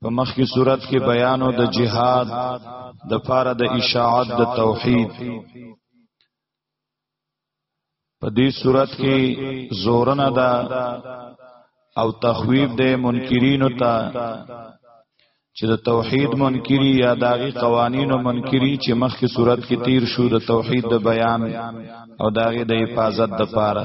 په مخکې صورت کې بیانو د جهاد د پاره د اشاعت د توحید په دې صورت کې زورنه ده او تخویب ده منکرینو ته چې د توحید منکری یا داغي قوانینو منکری چې مخکې صورت کې تیر شو د توحید د بیان او داغي د حفاظت د پاره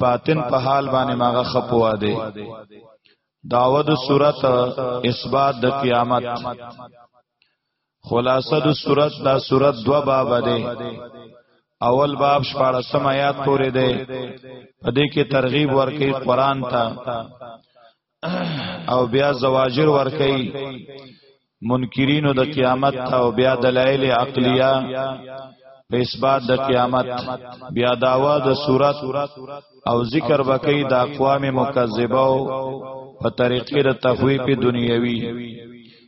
باطن په حال باندې ماغه خپوا دی داود صورت اثبات د قیامت خلاصه د صورت دا صورت دو باب دی اول باب شپارسم آیات پورې دی په دې کې ترغیب ورکې قران ته او بیا زواجر ورکي منکرینو د قیامت او بیا دلایل عقلیه په اثبات د قیامت بیا داوا د صورت او ذکر بکې د اقوام مکذبه په طریقې د تخویف دنیوي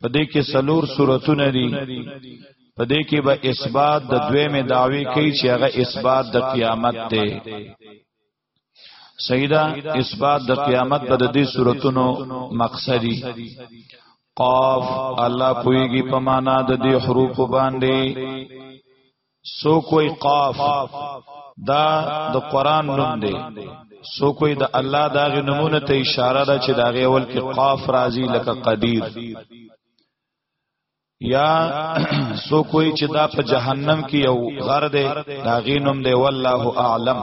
په دې کې سلور صورتونه دي په دې کې به اثبات د دویمه داوی کوي چې هغه اثبات د قیامت دی سیدا اثبات د قیامت په دې صورتونو مقصدی قاف الله پویږي په معنا د دې حروف باندې سو کوئی قاف دا د قران نوم دی سو کوئی د الله داغه نمونه ته اشاره ده چې داغه اول کې قاف راځي لکه قدیر یا سو کوئی چې دا په جهنم کې یو غر دی داغه نوم دی والله اعلم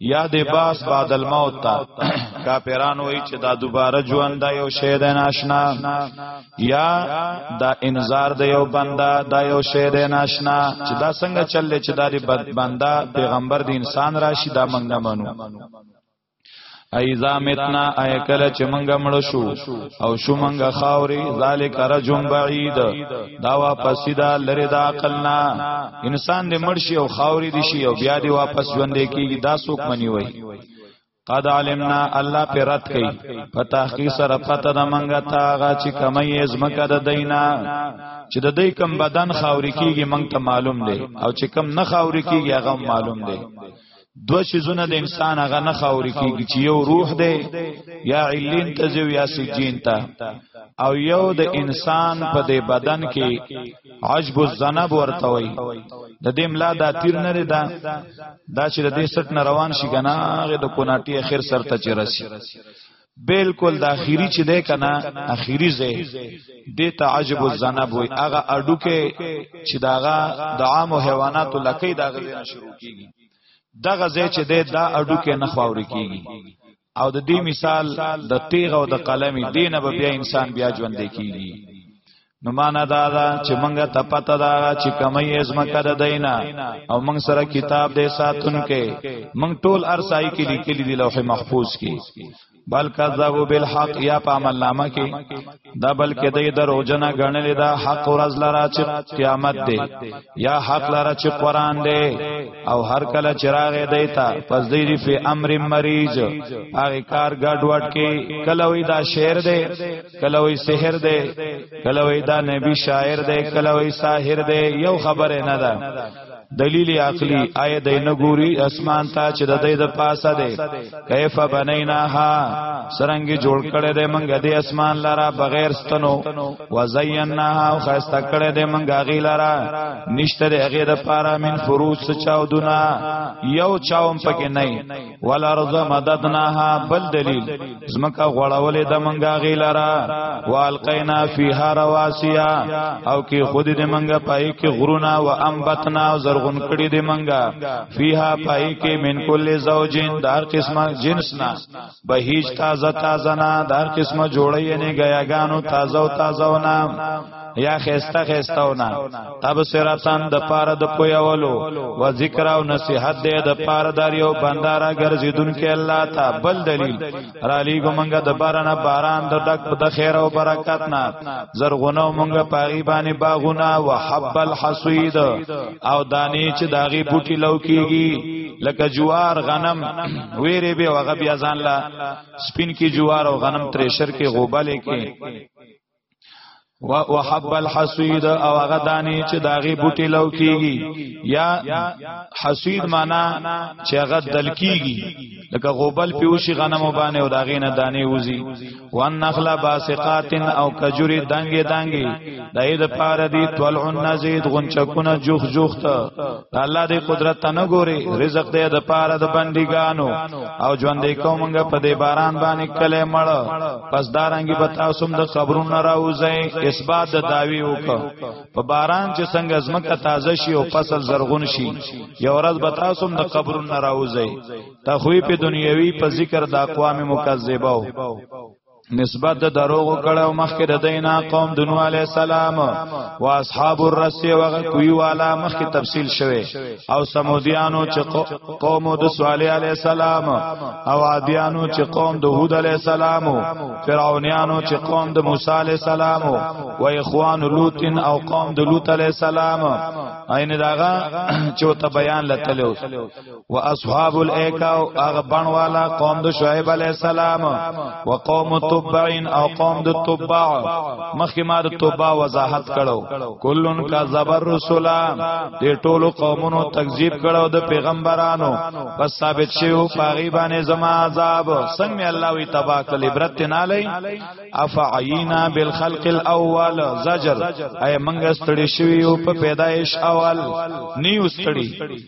یا د باس بعد الموت تا کاپیران وای چې دا دوباره ژوند دا یو شی د ناشنا یا دا انذار د یو بندا دا یو شی د ناشنا چې دا څنګه چللې چې دا د بندا پیغمبر د انسان راشي دا موږ نه منو ایزا متنا ای کله چې مونږ مړ شو او شو مونږ خاوري ذالک رجم بعید دا واپس دا لری دا عقلنا انسان دې مرشي او خاوري دي شي او بیا دې واپس ژوندې کیږي دا څوک منی وای قد علمنا الله پر رات کوي په تحقیق سره پته د منګه تاغه چې کمې ازمکه د دینا چې د دې کم بدن خاوري کیږي منګ ته معلوم دی او چې کم نه خاوري کیږي هغه معلوم دی دو شیزونه د انسان هغه نه خاوري کیږي چې یو روح دی یا علین ته زو یا سجین ته او یو د انسان په دې بدن کې عجب الذنب ورته وي د دې ملا دا تیر نه دا دا چې د دې سټ نه روان شي کنه هغه د کوناټي اخر سر ته چرسي بالکل د اخیری چې ده کنه اخیری زه د تعجب الذنب وي هغه اډو کې چې داغه د عام حیوانات لکې داغه نه شروع کیږي دغه زه چې ده دا اډو کې نه خاوري کیږي او د دې مثال د تیغ او د قلم دینه به بیا انسان بیا ژوند کیږي نو معنا دا دا چې مونږه ته پته دا چې کمې ازمکه د دینا او مونږ سره کتاب دې ساتون کې مونږ ټول ارسای کې لیکلي دی لوح محفوظ کې بل کذبوا بالحق یا په عمل نامه کې دا بلکې د دروژنه غنل دا حق ورځ لرا چې قیامت دی یا حق لرا چې قران دی او هر کله چراغ دی تا پس دی فی امر مریض هغه کار ګډ وډ کې کله وی دا شعر دی کله وی سحر دی کله وی دا نبی شاعر دی کله وی ساحر دی یو خبره نه ده دلیل عقلی آیه د نګوري اسمان ته چې د دې د پاسه ده کیف بنیناها سرنګ جوړ کړي د منګ د اسمان لرا بغیر ستنو وزیناها او خسته کړي د منګ غی لرا نشته د غیر د پارا من فروج چاو دنا یو چاوم پکې نه والارض مددناها بل دلیل زمکا غړولې د منګا غیلرا والقینا فیها رواسیا او کې خود دې منګا پای کې غرونا و انبتنا او زرغون کړي دې منګا فیها پای کې من کل زوجین دار قسمه جنس نا بهیج تازه تازه نا دار قسمه جوړې نه غیاګانو تازه او تازه نا یا خیسته خیستاونا تبصرتان د پاره د پویولو و ذکر او نصیحت دې د پاره دار یو بندارا ګرځیدون کې الله تا بل دلیل را لیګو مونږه د بارانه باران د ډک د خیر او برکت نه زرغونو مونږه پاغي باندې باغونه و حب الحصید او دانی چې داغي بوټي لو کیږي لکه جوار غنم ویری به وغه بیا ځان لا سپین کې جوار او غنم ترشر کې غوبل کې وحب الحسید او هغه دانی چې داغه بوټي لو کیږي یا حسید معنا چې هغه دل کیږي لکه غوبل پیوشي غنمو باندې او داغه نه دانی وزي وان نخلا باسقات او کجوري دنګي دنګي دای د پاره دی طلع النزید غنچکونه جوخ جوخ ته الله دې قدرت ته نه ګوري رزق دې د پاره د بندګانو او ژوندې کومنګ په دې باران باندې کله مړ پس دارنګي به تاسو د قبرونو راوځي اثبات د داوی وکړه په باران چې څنګه زمکه تازه شي او فصل زرغون شي یو ورځ به تاسو د قبرونو راوځي تخویف دنیوي په ذکر د اقوام مکذبه نسبت د دروغ کړه مخکې د دینا قوم دنو علی السلام او اصحاب الرسی وغه کوي والا مخکې تفصیل شوه او سمودیانو چې قوم د صالح علی السلام او عادیانو چې قوم د هود علی السلام فرعونیانو چې قوم د موسی علی السلام او اخوان لوط او قوم د لوط علی السلام عین داغه چې ته بیان لتلو او اصحاب الایکا او هغه بڼوالا قوم د شعیب علی السلام وقوم تبعین او قوم د تبع مخکې ما د تبع وضاحت کړو کلن کا زبر رسولا دې ټولو قومونو تکذیب کړو د پیغمبرانو پس ثابت شیو پاغي باندې زما عذاب څنګه الله وی تبا کل عبرت نه لای افعینا بالخلق الاول زجر اي منګه ستړي شوی په پیدایش اول نیو ستړي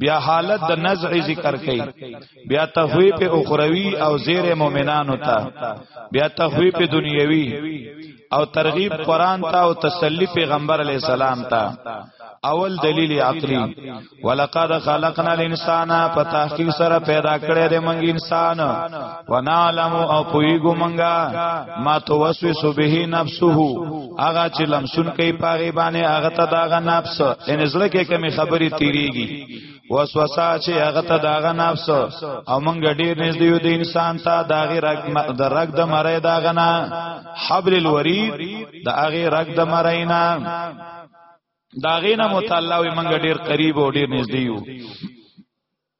بیا حالت د نزع ذکر کړي بیا تخویف اخروی او زیر مؤمنانو ته بیا تخویف دنیوي او ترغیب قران ته او تسلی پیغمبر علی السلام ته اول دلیل عقلی ولقد خلقنا الانسان په تحقیق سره پیدا کړی د منګ انسان ونعلم او پویګو منګه ما توسوس به نفسه اغه چې لمسون کوي پاغي باندې اغه ته داغه نفس ان زړه کې کمی خبري تیریږي وسوسه چې هغه ته داغه نفس او مونږ ډیر نږدې یو د انسان ته داغه رګ د رګ د مړې داغه نه حبل الورید د هغه رګ د مړې نه داغه نه متعلق مونږ ډیر قریب او ډیر نږدې یو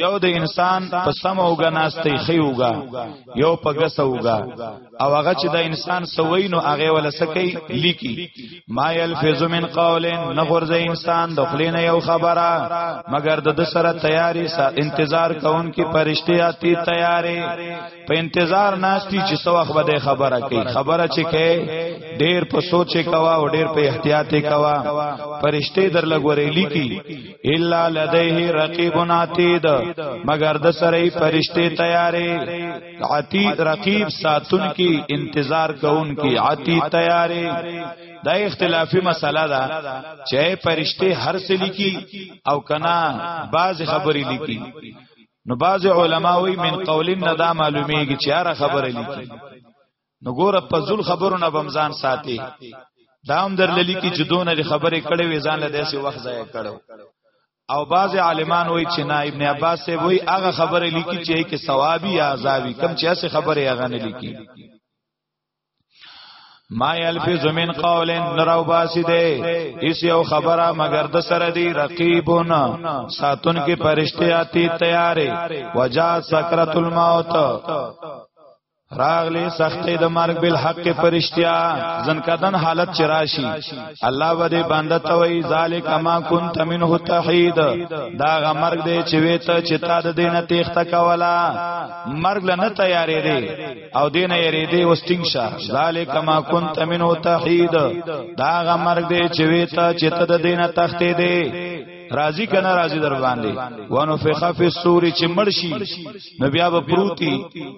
یو د انسان په سم اوګه ناستې خيوګه یو په غسوګه او هغه چې د انسان سوي نو هغه ول سکی لیکي ما یلفظ من قول نغرز انسان د خلین یو خبره مگر د سره تیاری سا انتظار کون کی پرشتي آتی تیاری په انتظار ناشتي چې سو وخت به خبره کوي خبره چې کوي ډیر په سوچ کوا او ډیر په احتیاط کوا پرشتي در لګورې لیکي الا لديه رقيب عتيد مگر د سره فرشته تیارې عتيد رقيب ساتون کی انتظار کون کی عتيد تیارې دا اختلافي مسله ده چې فرشته هر څه لیکي او کنا بعض خبرې لیکي نو بعض علما وی من قولین نه دا معلومیږي چې هر خبره لیکي نو ګوره په ذل خبرو نه بمزان ساتي دا هم در للی کی چې دونه لري خبرې کړې وې ځان له داسې وخت ځای کړو او بعض عالمان وای چې نا ابن عباس سے وای هغه خبره لیکي چې کې ثوابي یا عذابي کم چې هڅه خبره هغه نه لیکي ما یلفظ من قول نراو باسی دے اس یو خبره مگر د سره دی رقیبون ساتون کې پرشته آتی تیارې وجا سکرت الموت راغلی سختې د مرګ بل حق پرشتیا زن کدن حالت چراشی الله و دې بنده توي ذالک ما كنت منه تحید دا غ مرګ دې چې وېته چې تا د دینه تیخته کولا مرګ لنه تیارې دې او دینه یې دې وستینګ شه ذالک ما كنت منه تحید دا غ مرګ دې چې وېته چې ته د دینه تختې دې راضی کنا راضی در باندې وانو فخف السور چې مرشي نو بیا به پروتي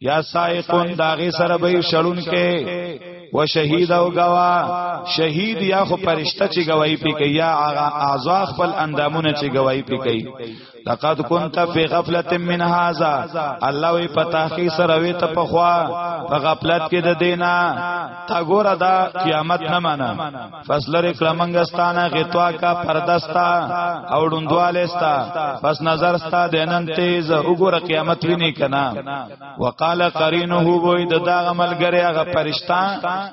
یا سائقون داغی سره به شړون کې و شهید او گوا شهید یا خو پرشتہ چې گواہی پی کوي یا اعضا خپل اندامونه چې گواہی پی کوي لقد كنت في غفله من هذا الله وی پتا خي سره وی ته په خوا په غفلت کې د دینا تا ګوره دا قیامت نه معنا پس لری کلمنګ ستانه غتوا کا پردستا او ډوندواله ستا پس نظر ستا دینن تیز وګوره قیامت ویني کنا وقال قرینه وای د دا عمل ګره هغه فرشتہ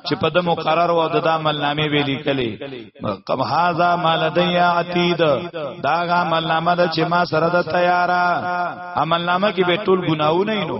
چې په د مقرر و د عمل نامه ویلي کلی کم هاذا مالدیا عتید دا عمل نامه چې ما سره د تیارا عمل نامه کې به ټول ګناونه نو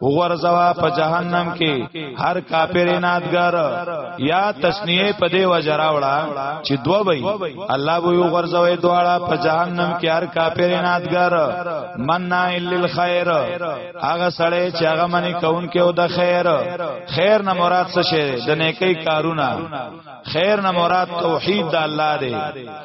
وغورځوا په جهنم کې هر کافر نادګر یا تسنیه په دی وجراوړه چې دوه وي الله به وغورځوي دواړه په جهنم کې هر کافر نادګر مننا الا خیر هغه سړی چې هغه منی کون کې او د خیر خیر نه مراد څه شی د نیکی کارونه خیر نه مراد توحید د الله دی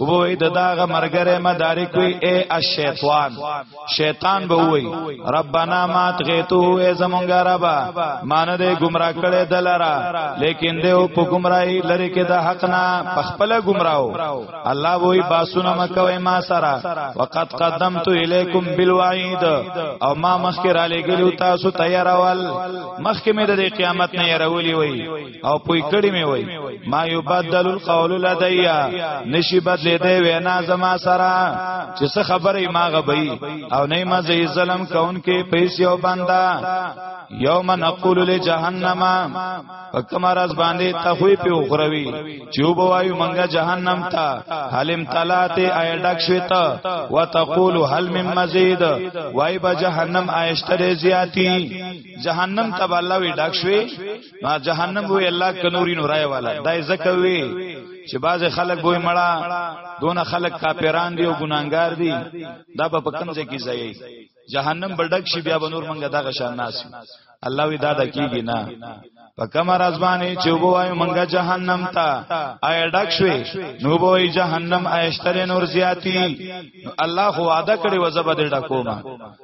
وای د داغه مرګره مدارک وی اے الشیطان شیطان به وای ربانا مات غیتو اے زمونږه ربا مان دې گمراه کړي دلرا لیکن دې او په گمراهی لری کې د حق نه پخپل گمراهو الله وای باسونه مکوي ما سرا وقد قدمت الیکم بالوعید او ما مخکې را لګلو تاسو تیارول مخکې مې د قیامت نه يرولې وای او پوی کړی می وای ما یو بدل القول لدیا نشی بدل دی وینا زما سره چې څه خبره ما غبی او نه ما زی ظلم کون کې پیسې او بندا یوم نقول لجهنم فکما راز باندې تخوی په اخروی چې وبوایو منګه جهنم ته حلم تلات ای ډک شوتا وتقول هل من مزید وای به جهنم آیشتره زیاتی جهنم ته الله وی ډک شوی نا جهنم وی الله کنوري نورای والا دای زکه وی چې باز خلک وای مړه دون خلک کاپیران دی او ګناګار دی دا په پکم ځای کې ځای جهنم بلډک شي بیا بنور منګه دغه شان ناس الله وی دا د کیږي نه په کمر ازبانه چې وبوای منګه جهنم ته آی ډک شوي نو بوای جهنم آیشتره نور زیاتی الله خو وعده کړی و زبد ډکوما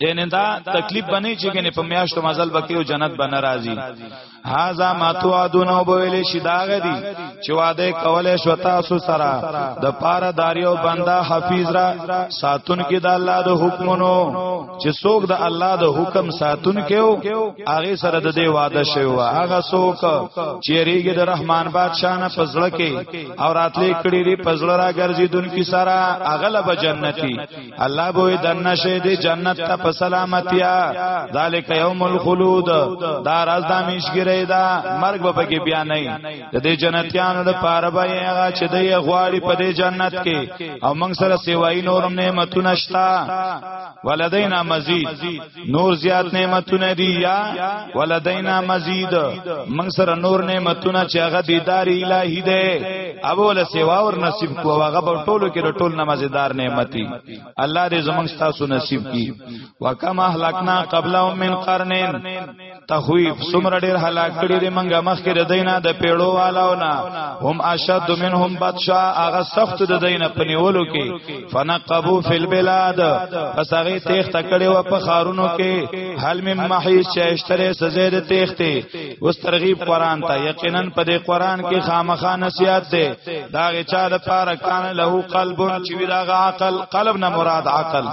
یعنی دا تکلیف بنې چې کنه په میاشتو مزل بکی او جنت بن راضی هاذا ما توعدون او بویل شي دا غدي چې وعده کوله شو تاسو سره د پاره داریو بندا حفیظ را ساتون کې د الله د حکمونو چې څوک د الله د حکم ساتون کې او هغه سره د دې وعده شوی و هغه څوک چې ریګه د رحمان بادشاہ نه فضل کې او راتلې کړي ری فضل را ګرځي دن کې سره اغلب جنتی الله به دنه شه دی جنت ته په سلامتیا ذالک یوم الخلود دا راز د میشګری دا مرګ به کې بیا نه د دې جنتیانو د پاره به هغه چې د غواړي په دې جنت کې او موږ سره سیوای نورم نعمتونه شتا ولدینا مزید نور زیات نعمتونه دی یا ولدینا مزید من سره نور نعمتونه چې هغه دیدار الهی دی اول سیوا ور نصیب کو هغه په ټولو کې ټول نمازدار نعمتي الله دې زمونږ تاسو نصیب کی وکما اهلکنا قبلهم من قرنین تخویف سمر ډیر هلاک کړي دي منګه مخ کې د دینه د پیړو والاونه هم اشد منهم بادشاہ هغه سخت د دینه پنیولو کې فنقبو فی البلاد پس هغه تیخ تکړه و په خارونو کې حل مم محیش چشتره سزید تیخته اوس ترغیب قران ته یقینا په دې قران کې خامخا نصیحت ده دا غچا د پاره کان له قلب چې وی دا عقل قلب نه مراد عقل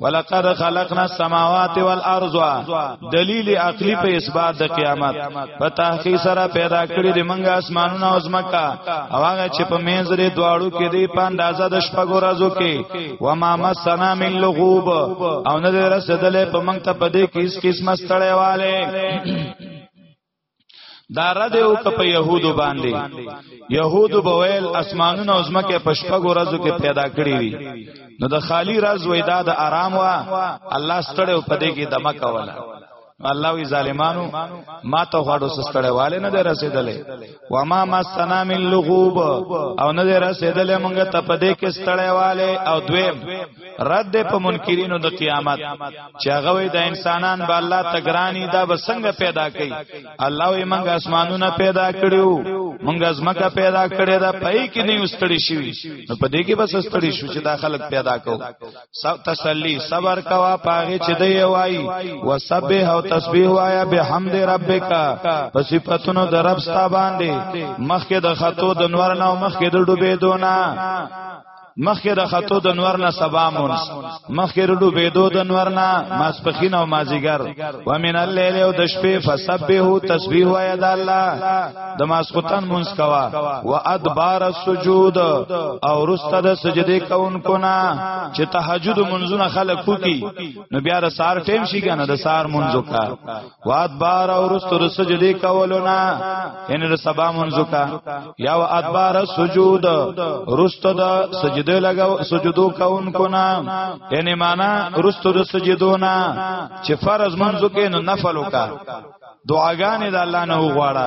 ولقد خلقنا السماوات والارض دلیل عقلی په اثبات د قیامت په تحقیق سره پیدا کړی د منګه اسمانونه او زمکا او هغه چې په مینځ لري دواړو کې دی په اندازه د شپږو ورځو کې و ما مسنا من لغوب او نه رسیدلې په منګ ته په دې کې اس قسمه ستړیواله دا رد او که په يهودو باندې يهودو بویل اسمانونه او زمکه په شپږو ورځو کې پیدا کړی وي نو د خالی راز وې دا د آرام وا الله ستړې او پدې کې دمه کوله الله وی ظالمانو ما ته غواړو سستړې والے نه رسیدلې و ما مسنا من لغوب او نه رسیدلې مونږ ته پدې کې ستړې والے او دویم رد په منکرینو د قیامت چې هغه وي د انسانان به الله تګرانی دا به څنګه پیدا کړي الله یې موږ اسمانونه پیدا کړیو موږ ازمکه پیدا کړې دا پای کې نه واستړي شي نو په دې کې بس واستړي شو چې دا خلک پیدا کو تسلی صبر کوا پاغه چې دی وای وسبح او تسبیح وایا بحمد ربک په صفاتونو د رب ستا باندې مخکې د خطو د نور نه مخکې د ډوبې دونه مخکې د خطو د نور نه سبا مونږ مخکې رډو بيدو د نور نه ماسپخین او مازیګر ومن الليل او د شپې فسبحه تسبیح وای د الله د ماسختن مونږ کوا وادبار السجود او رسته د سجدي کوونکو نه چې تهجد منځونه خلق کوي نو بیا د سار ټیم شي کنه د سار منځو کا وادبار او رستو د سجدي کولو نه ان د سبا منځو کا یا وادبار سجود رستو د سجده لګاو سجدو کونکو نه یعنی معنا رستو د سجدو نه چې فرض منځو کې نو نفل وکا دعاګانې د الله نه وغواړه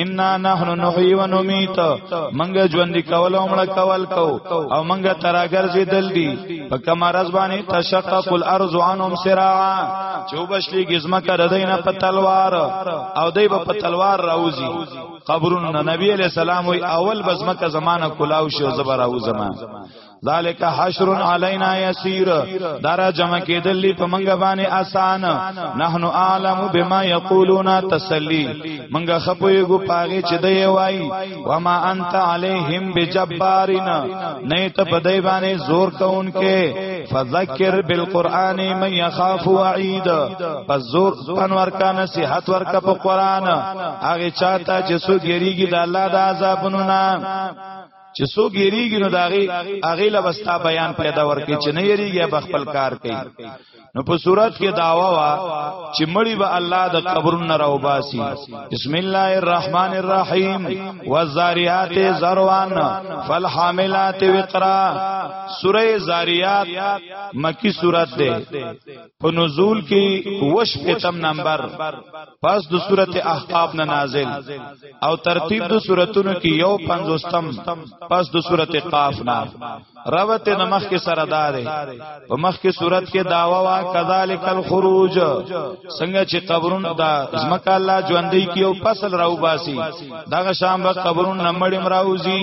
ان نحن نحيي ونميت منګه ژوند کول او مړ کول کو او منګه تراګر زی دل دی په کما رزبانی تشقق الارض عنهم سراعا چوبشلی گزمه کړه دینه په تلوار او دی په تلوار راوزی قبرون نبی علیہ السلام وی اول بزمکه زمانہ کلاو شو زبر او زمان ذالک حشر علینا یسیر دارا جمع کېدلې په منګه باندې آسان نحنو عالم بما یقولون تسلی منګه خپویګو پاغه چې دی وای و ما انت علیہم بجبارین نه ته په دی باندې زور کونکې فذکر بالقران من یخاف وعید پس زور انور کا نصیحت ورکا په قران هغه چاته چې سو ګریږي د الله د عذابونو نه چې سو ګیریږي نو داغي اغه لبستا بیان پیدا ورکړي چې نه یریږي به خپل کار کوي نو په صورت کې داوا وا چې مړی به الله د قبرونو راو باسي بسم الله الرحمن الرحیم والذاریات ذروان فالحاملات وقرا سوره زاریات مکی سورت ده په نزول کې وش پتم نمبر پس د سورته احقاف نه نازل او ترتیب د سوراتونو کې یو پنځوستم پس د سورته قاف نه روت نمخ کې سره دار په مخ کې صورت کې داوا وا کذالک الخروج څنګه چې قبرون دا زمکه الله ژوندۍ کې او فصل راو باسي دغه شام به قبرون نمړې مراوزی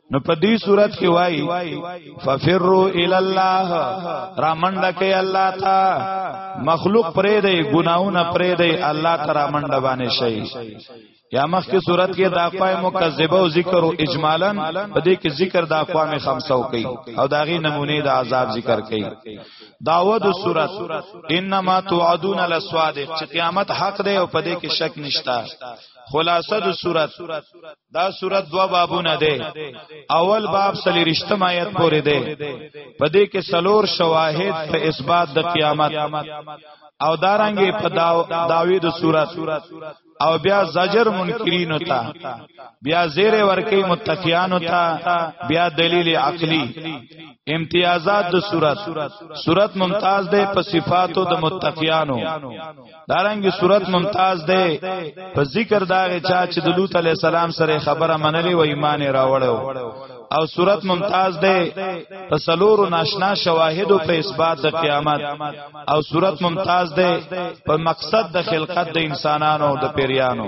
نو په دې صورت کې وای ففروا ال الله رامنډه کې الله تا مخلوق پرې دی ګناونه پرې دی الله ته رامنډه باندې شي یا مخ کی صورت کې دا قائم مکذبه او ذکر او اجمالا په دې کې ذکر دا قائم خمسه او کوي او داغي نمونه د عذاب ذکر کوي داود صورت انما توعدون للصادق چې قیامت حق دی او په دې کې شک نشتا خلاصه د صورت دا صورت دوا بابونه ده اول باب سلی رشتم آیت پورې ده په دې کې سلور شواهد په اثبات د قیامت او دارنګې په داوی د صورت او بیا زجر منکرین ہوتا بیا زیر ورکی متقیان ہوتا بیا دلیل عقلی امتیازات د صورت صورت ممتاز ده په صفاتو د متقیانو دارنګي صورت ممتاز ده په ذکر داغه چا چې د لوط علی السلام سره خبره منلې و ایمان راوړو او صورت ممتاز ده په سلورو ناشنا شواهد په اثبات د قیامت او صورت ممتاز ده په مقصد د خلقت د انسانانو د پیریانو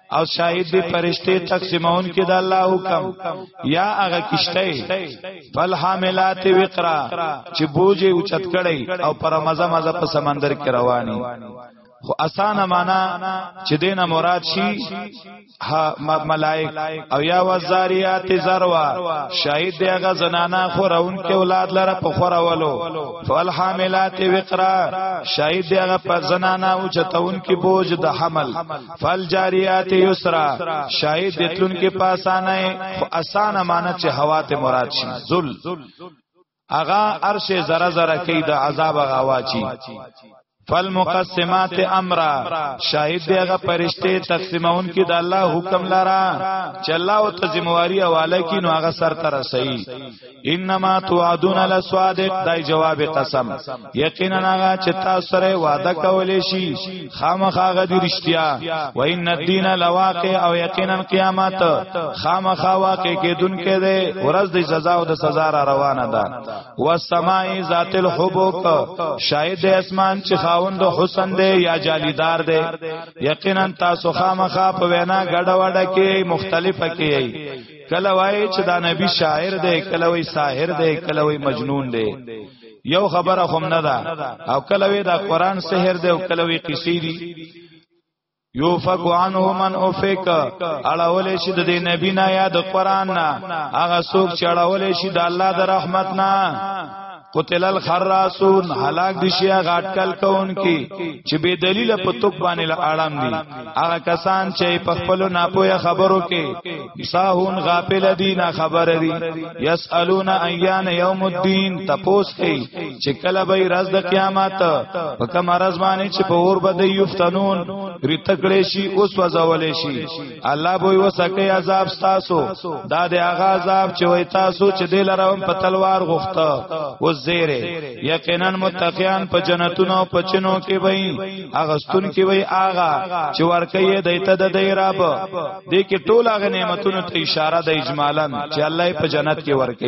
او شاید دی پرشته تقسیمون کې د الله حکم یا هغه کشته فل حاملات وقرا چې بوجه اوچت کړي او پر مزه مزه په سمندر کې رواني خو اسانه معنا چې دینه مراد شي ملائک او یا وزاریات زروا شاهد دی هغه زنانا خورون کې اولاد لره په خورولو فالحاملات وقرا شاهد دی هغه په زنانا او چتون کې بوج د حمل فالجاریات یسرا شاید دتلون کې پاسانه خو اسانه معنی چې هوا ته مراد شي ذل اغا عرش زره زره کې د عذاب غوا چی فالمقسمات امرا شاهد دیغه پرشته تقسیمون کې د الله حکم لرا چې الله او ته ذمہواری حواله کینو هغه سر تر سي انما توعدون لصادق دای جواب قسم یقینا هغه چې تاسو سره وعده کولې شي خامخا غدي رښتیا و ان الدین لواقع او یقینا قیامت خامخا واقع کېدون کې ده ورځ د سزا او د سزا را روانه ده و سماء ذات الحبوق شاهد اسمان چې خاوند حسن ده یا جالیدار ده یقینا تاسو خامخا په وینا غډه وډه کې مختلفه کې کله وای چې دا نبی شاعر دی کله وای ساحر دی کله وای مجنون دی یو خبره هم نه ده او کله وای دا قران سحر دی او کله وای قصې دی یوفق عنه من اوفق اړول شي د نبی نه یا د قران نه هغه څوک چې اړول شي د الله د رحمت نه قتل الخراسون هلاک دي شي هغه اٹکل کون کی چې به دلیل په توپ باندې اړام دي هغه کسان چې په خپل ناپوهه خبرو کې ساهون غافل دي نه خبر دي يسالون ايان يوم الدين تپوس کوي چې کله به ورځ د قیامت په کوم ورځ باندې چې په اور باندې یفتنون ریتکړې شي اوس وځولې شي الله به وسکه عذاب تاسو دا د هغه عذاب چې وای تاسو چې دل راوم په تلوار غوښته و زیره یقینا متقیان په جنتونو په چنو کې وای اغستون کې وای آغا چې ورکه دایته د دی رب دې کې ټول هغه نعمتونو ته اشاره د اجمالا چې الله په جنت کې ورکه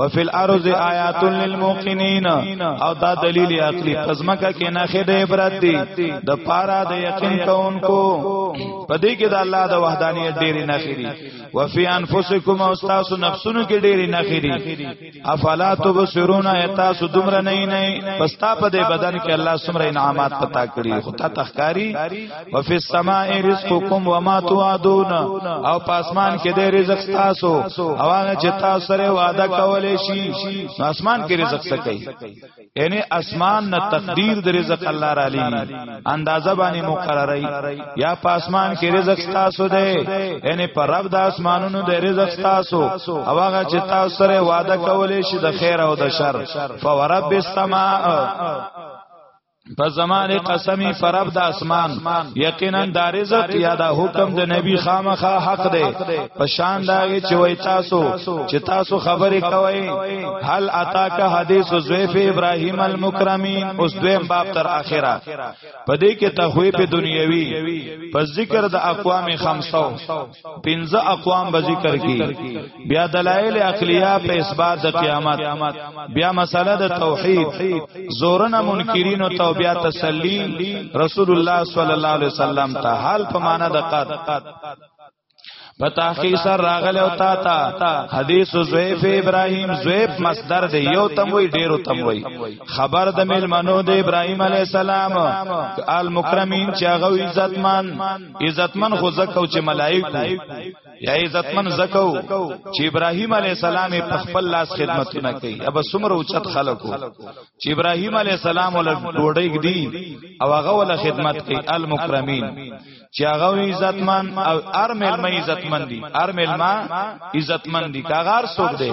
وفي الارض آیات للموقنین او دا دلیل عقلی پزماکه کې نه خې د عبرت دی د پارا د یقین کوونکو پدې کې د الله د وحدانیت ډېری نه خېری وفي انفسکم او تاسو نفسونو کې ډېری نه خېری افلا تبصرون تاسو دومره نه نه پستا په دې بدن کې الله سمره انعامات پتا کړی خو تا تخکاری وفي السماء رزقكم وما توعدون او پاسمان کې د رزق تاسو او هغه چې تاسو سره وعده کولې شي پاسمان کې رزق څه کوي یعنی اسمان نه تقدیر د رزق الله را لېږي اندازه باندې مقررای یا پاسمان کې رزق تاسو ده یعنی پر رب د اسمانونو د رزق تاسو او هغه چې تاسو سره وعده کولې شي د خیر او د شر فورب السماء په زمانه قسمی فرب د اسمان یقینا د رزق یا د حکم د نبی خامخه حق دی په شان دا چې وای تاسو چې تاسو خبرې کوئ هل اتاک حدیث زویف ابراهیم المکرمین اوس دویم باب تر اخره په دې کې تخویب دنیوي په ذکر د اقوام خمسو پنځه اقوام به ذکر کی بیا دلایل عقلیه په اثبات د قیامت بیا مسله د توحید زورنا منکرین او توبیا تسلی رسول الله صلی الله علیه وسلم ته حال په معنا د قد په تحقیق سره راغله او تا تا حدیث زویف ابراهیم زویف مصدر دی یو تم وی ډیرو تم وی خبر د مل منو د ابراهیم علی السلام المکرمین چې هغه عزتمن عزتمن خو زکو چې ملائکه یا عزتمن زکو چې ابراهیم علی السلام په خپل لاس خدمتونه کوي ابا سمره اوچت خلکو چې ابراهیم علی السلام ول ډوډۍ دی او هغه ول خدمت کوي المکرمین چې هغه عزتمن او ارمل مې عزتمن دي ارمل ما عزتمن دي کاغار سوق دی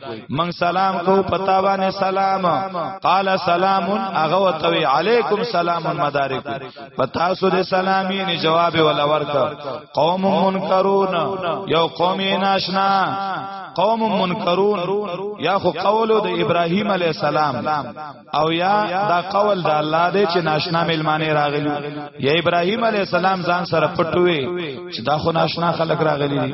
من سلام کو پتا باندې سلام قال سلام اغه وتوي عليكم سلام مدارک پتا سو دې سلامي نه جواب ولا ورک قوم منکرون یو قوم ناشنا قوم منکرون یا خو قول د ابراهيم عليه السلام او یا دا قول د الله دې چې ناشنا ملمانه راغلي یا ابراهيم عليه السلام ځان سره پټوي چې دا خو ناشنا خلک راغلي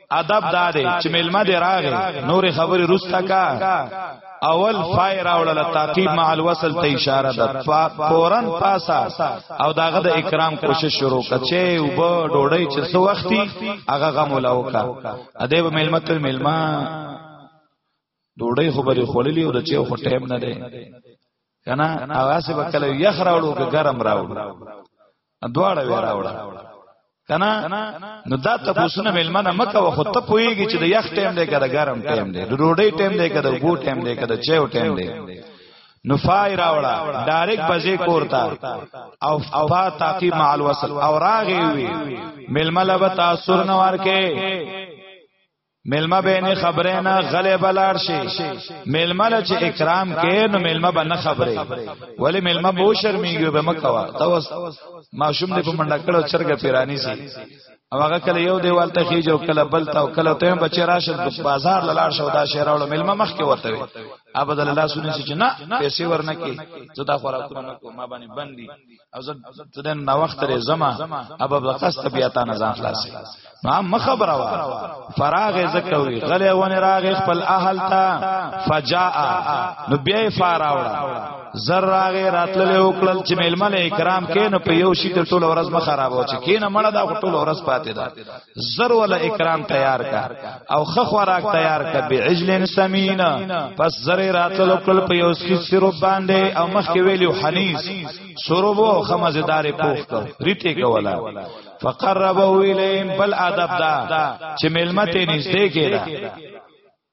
ادب دا دی چې ملما دی راغی نور خبرې روستا کا اول فای راوړل تعقیب مع الوصل ته اشاره ده فورن پاسا او داغه د اکرام کوشش شروع کچې وب ډوړی چې سو وختي هغه غم ولاوکا ادب ملما تل ملما ډوډۍ خو بری خوللی او د چیو خو ټیم نه دی کنه هغه څه وکړ یخ راوړو که ګرم راوړو دواړه وی راوړه کنه نو دا تاسو نه ملمنه مکه و خو ته پویږي چې د یخ ټیم دی که د ګرم ټیم دی د ډوډۍ ټیم دی که د ګو ټیم دی که د چیو ټیم دی نو فای راوړه ډایرک بځې کورتا او فا تاقی مع الوصل او راغي وی ململه به تاثر نوار کې ملما به نه خبره نه غلې بلار شي ملما له چې اکرام کې نو ملما به نه خبره ولی ملما به شرمېږي به مکوا توس ماشوم دې په منډه کړو چرګه پیرانی سي او هغه کله یو دیوال ته خېج او کله بل ته او کله ته بچی راشه د بازار لاله شو دا شهر او ملما مخ کې ورته وي ابد الله سونی چې نه پیسې ورنکې زدا خوراکونه کو ما باندې بندي او زه تدن نا وخت لري زما ابا بقست بیا تا نه ځان خلاصي ما مخبره وا فراغ زکوي غلې ونه راغ خپل اهل تا فجاء نو بیا فاراوړه زر راغ راتلل او کړل چې ململ کرام کین په یو شي ټول ورځ مخ خراب و چې کین مړه دا ټول ورځ پاتې ده زر ولا اکرام تیار کا او خ خوراک تیار کا به عجل سمین پس زر راتل کل په یو سکی سرو باندې او مخ کې ویلو حنیس سرو وو خمزدار پوخت ریته کولا فقربوا الیم بل ادب دا چې ملمت نږدې کړه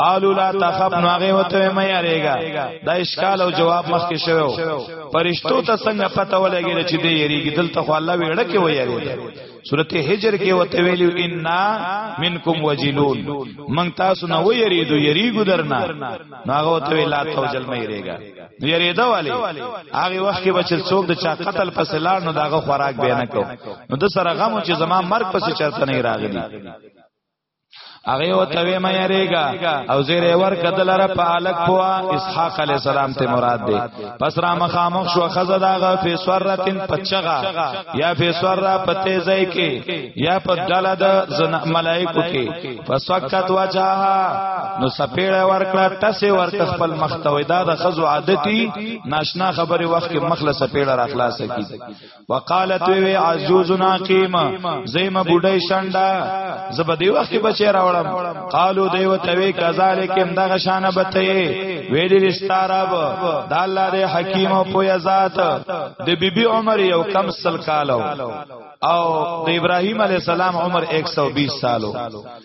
قالو لا تخف نو هغه وته مې یریګا دا اشکال او جواب مخکې شوو پرشتو ته څنګه پته ولګی چې دې یریګی دلته خو الله ویړه کې ویری سورته هجر کې وته ویلو انا منکم وجلون من تاسو نه ویریدو یریګو درنا نو هغه وته ویلا توجل مې یریګا یریدا والی هغه وخت کې بچ څوک د چا قتل پس لاړ نو داغه خوراک به نه کو نو د سره غمو چې زما مرګ پس چرته نه راغلی هغه او توی مې یریګا او زیره ور کدل را په الک پوا اسحاق علی السلام ته مراد دی پس را مخامخ شو خزه داغه فی سورتن پچغا یا فی سورا پته زای کی یا په دل د ملائکو کی پس وقت وجها نو سپیړه ور کړه تاسو ور خپل مخ ته ودا د خزو عادتي ناشنا خبره وخت مخله سپیړه را خلاصه کی وقالت وی عزوزنا قیمه زیم بډای شانډا زب دی وخت بچی راوړم قالو دیو توی کذالک هم دغه شان بته ویل لستارب د الله دی حکیم او پویا ذات د بیبي عمر یو کم سل کالو او د ابراهیم علی السلام عمر 120 سالو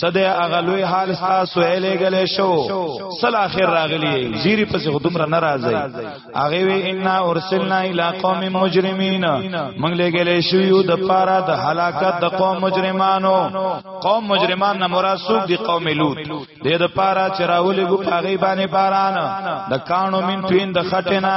صد اغلوی حال تاسو اله غلې شو سل اخر راغلی زیری پس خودمره ناراضی هغه وی ان ارسلنا الی قوم مجرمین موږ له غلې شو یو د پاره د هلاکت د قوم مجرمانو قوم مجرمان نه مراد سوق دی قوم لوط دې د پاره چراولې ګو پاغي باندې باران د کانو من توین د خټینا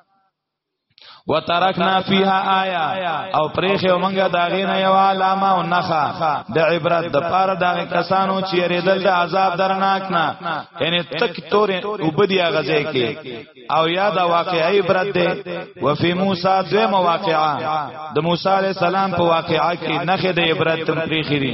وترکنا فیها آیا او پرېخه ومنګه داغې نه یو علامه او نخا د عبرت د پاره د کسانو چې ریدل د عذاب درناک نه یعنی تک تور وبدی غزه کې او یا دا واقعي عبرت ده و فی موسی دوه مواقعه د موسی علی السلام په واقعه کې نخې د عبرت تم پرېخې دي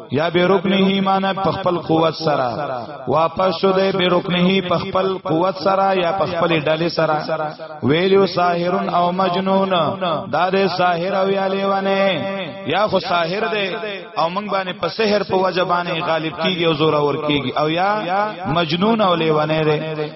یا به رکن هی معنی په خپل قوت سره واپس شو دی به رکن هی په خپل قوت سره یا په خپل ډلې سره ویلو ساحر او مجنون دا د ساحر او یا لیوانه یا خو ساحر دی او موږ باندې په سحر په وجبانه غالب کیږي او زور اور کیږي او یا مجنون او لیوانه دی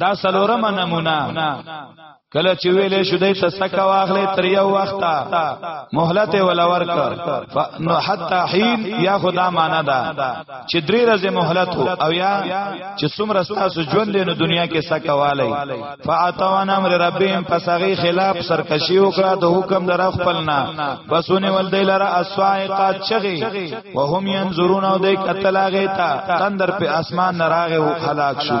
دا سلورم نمونه کله چې ویلې شو دای ته سکه واخلې تر یو وخت مهلت ولا ورک نو حتا حين یا خدا معنا دا چې درې ورځې مهلت او یا چې څومره تاسو ژوند دینو دنیا کې سکه والي فاتوان امر ربهم فسغي خلاف سرکشي وکړه د حکم در خپلنا بسونه ول دی لره اسوائقات چغي وهم ينظرون او دای کتلاغه تا تندر په اسمان نراغه هلاک شو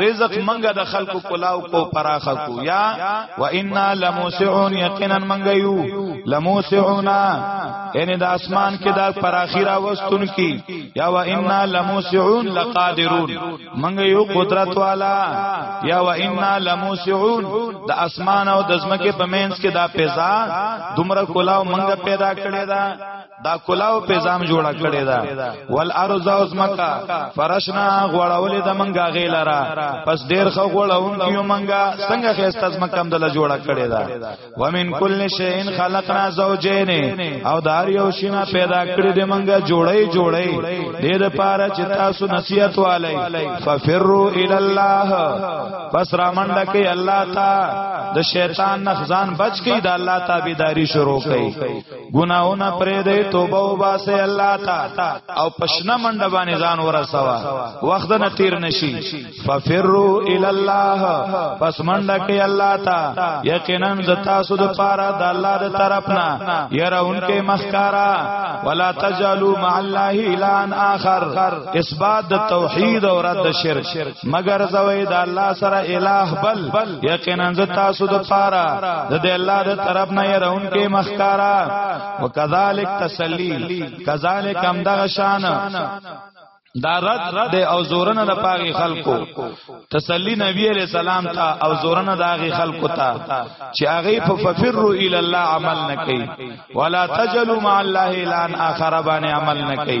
رزق منګه د خلکو کلاو کو پراخه کو یا و انا لموسعون یقینا منګه یو لموسعونا یعنی د اسمان کې دا پراخی را وستون کی یا و انا لموسعون لقادرون منګه یو قدرت والا یا و انا لموسعون د اسمان او د زمکه په مینس کې دا پیزا دومره کلاو منګه پیدا کړی دا دا کلاو په ځام جوړه کړی دا ول ارض اوس مکه فرشنا غړولې د منګه غیلرا پس ډیر خو غړون کیو منګه څنګه خسته از مکه همدل جوړه کړی دا ومن کل شین خلقنا زوجین او دار یو شینا پیدا کړی د منګه جوړی جوړی دې د پاره چې تاسو نصیحت والي ففروا ال الله پس را منډه کې الله تا د شیطان نخزان بچ کی د الله تابعداري شروع کړي ګناونه پرې دې توبه وباسه الله تا او پښنه منډه باندې ځان ورسوا وخت نه تیر نشي ففروا الى الله پس منډه کې الله تا یقینا زتا سود پارا د الله د طرفنا يرون کې مخکارا ولا تجلوا مع الله الان اخر اثبات د توحید او رد شرک مگر زوی د الله سره الہ بل یقینا ز تاسو د پاره د د الله د طرف نه يرون کې مخکارا وکذالک تسلی کذالک هم د شان دا رد د او زورنه د پاغي خلکو تسلی نبی علیہ السلام ته او زورنه داغي خلکو ته چې هغه په ففروا الی الله عمل نکي ولا تجلوا مع الله الا اخر باندې عمل نکي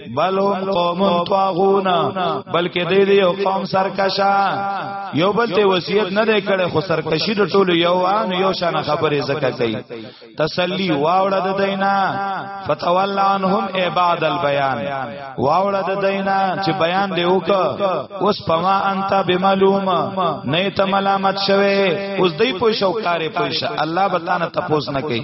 بل هم قوم طاغونا بلکې دې دې یو قوم سرکشا یو بل ته وصیت نه دی کړي خو سرکشي د ټولو یو ان یو شان خبره زکه کوي تسلی واوړه د دینا فتول عنهم عباد البیان واوړه د دینا چې بیان دی وک اوس پما انت بمعلوم نه ته ملامت شوه اوس دې پوښو کارې پوښه الله بتانه تپوس نه کوي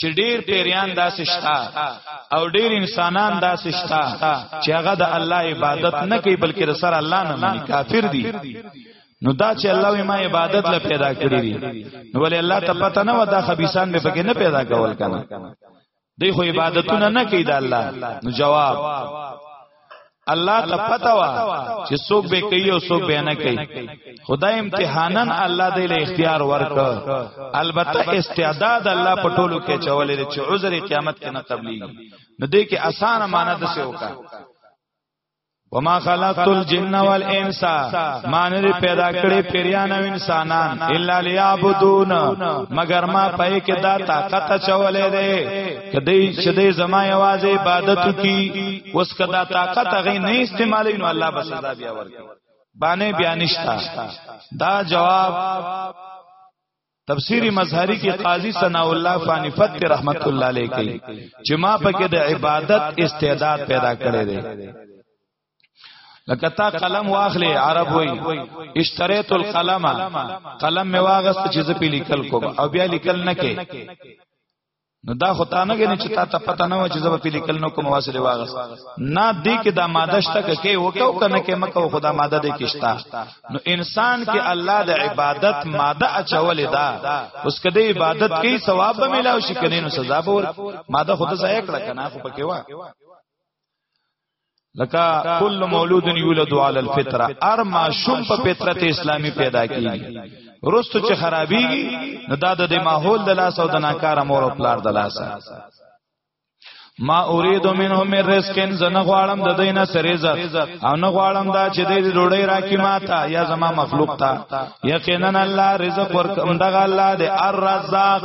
چې ډیر پیریان داسې شتا او ډیر انسانان داسې شتا چې هغه د الله عبادت نه کوي بلکې د سر الله نه مني کافر دي نو دا چې الله ما عبادت لا پیدا کړی دي نو ولې الله ته پته نه ودا خبيسان به پکې نه پیدا کول کنه دوی خو عبادتونه نه کوي د الله نو جواب الله ته پتا وا چې څوک به کوي او څوک به نه کوي خدای امتحانن الله دې له اختیار ورک البته استعداد الله په ټولو کې چولې چې عذر قیامت کې نه تبلیغ نو دې کې اسانه معنی د څه وکړه وما خلقت الجن والانس ما نه پیدا کړې پیریان او انسانان الا ليعبدون مگر ما پې کې دا طاقت چولې ده کدی چې دې زما یوازې عبادت کی اوس کدا طاقت غي نه استعمالې نو الله به سزا بیا ورکړي باندې بیا نشتا دا جواب تفسیری مظهری کې قاضی ثنا الله فانی فت رحمت الله علیه کوي چې ما پکې د عبادت استعداد پیدا کړی دی لکه تا قلم واخلې عرب وای اشتریت القلم قلم می واغست چې زه په لیکل کوم او بیا لیکل نه کې نو دا خو تا نه غني چې تا ته پته نه و چې زب په لیکل نو کوم واسه دی واغس نه دی کې دا ماده شته کې وکاو کنه کې مکو خدا ماده دی کې شته نو انسان کې الله د عبادت ماده اچولې دا اوس کده عبادت کې ثواب به ملاو شي کنه نو سزا به ور ماده خود ځای کړه کنه خو پکې وا لکه کل مولود یولد علی الفطره ار ماشوم په فطرت اسلامی پیدا کیږي رستو چې خرابيږي نو دا د ماحول د لاس او د ناکاره مور او پلار د لاس ما اريد منهم من رزق زنه غواړم د دینه سریزه او نه غواړم دا چې دې ډوړې راکی ماته یا زما مخلوق تا یقینا الله رزق ورکوم دغه الله دې الرزاق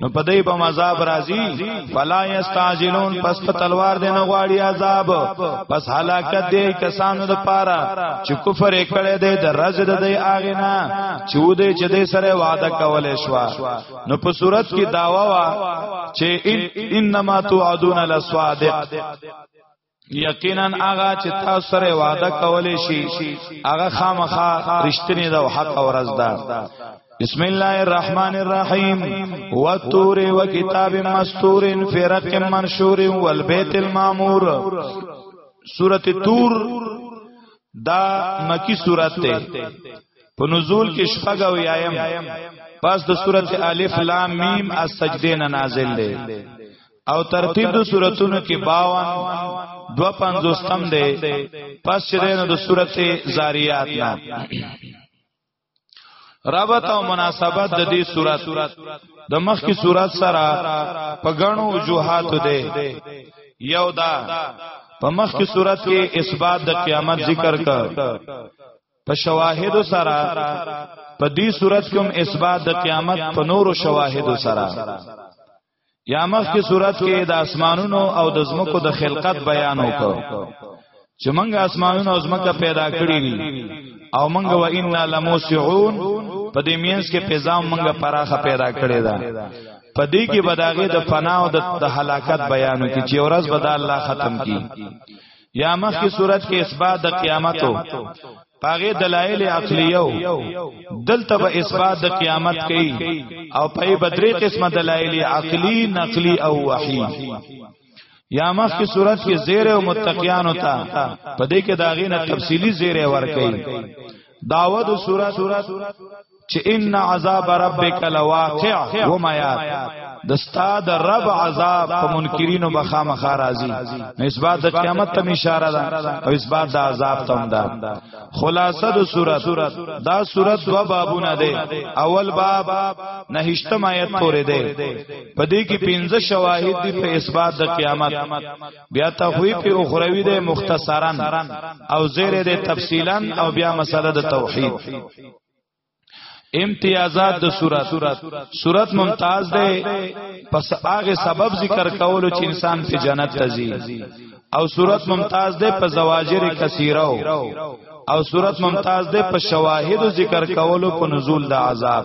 نو په دې په مذاب راځي فلا یستعجلون پس په تلوار دې نه غواړي عذاب پس هلاکت دې کسانو د پاره چې کفر کړي دې د رز دې اغه نه چې دې چې دې سره وعده کولې شو نو په صورت کې داوا وا چې انما توعدون لصادق یقینا هغه چې تاسو سره وعده کولې شي هغه خامخا رښتینی ده او حق او رز ده بسم الله الرحمن الرحیم والتور وکتاب مستور فی رق منشور والبیت المعمور سورة تور دا مکی سورت ته په نزول کې شپږ او یایم پس د سورته الف لام میم السجده نازل ده او ترتیب د سوراتونو کې 52 دو پنځوستم دی پس چې دینو د سورته زاریات نه رابط او مناسبت د دې سورات د مخ کی سورات سره په غنو وجوهات دی یو دا په مخ کی سورات کې اثبات د قیامت ذکر کړ په شواهد سره په دې سورات کې هم اثبات د قیامت په نورو شواهد سره یا مخ کې صورت کې د اسمانونو او د زمکو د خلقت بیان وکړو چې منګه اسمانونو او زمکه پیدا کړی دي او منګه و انا لموسعون په دې مینس کې پیزام منګه پراخه پیدا کړی دا په دې کې بداغه د فنا او د هلاکت بیان کې چې ورځ بد الله ختم کی یا مخکې صورت کې اثبات د قیامت او پاغه دلایل عقلیو دلته به اثبات د قیامت کوي او په بدري قسمه دلایل عقلی نقلی او وحی یا مخ کی صورت کې زیر او متقیان ہوتا په دې کې داغینه تفصیلی زیر ور کوي داوود صورت چې ان عذاب ربک لواقع و ما یاد د استاد رب عذاب په منکرینو بخا مخا راځي نو اثبات د قیامت ته اشاره ده او اثبات د عذاب ته هم ده خلاصه د صورت دا صورت دو بابونه ده اول باب نهشتم آیت پورې ده په دې کې پنځه شواهد دي په اثبات د قیامت بیا تخویف او خروی ده مختصرا او زیر ده تفصیلا او بیا مسله د توحید امتیازات د صورت صورت ممتاز ده پس هغه سبب ذکر کولو چې انسان په جنت ته ځي او صورت ممتاز ده په زواجر کثیره او صورت ممتاز ده په شواهد ذکر کولو په نزول د عذاب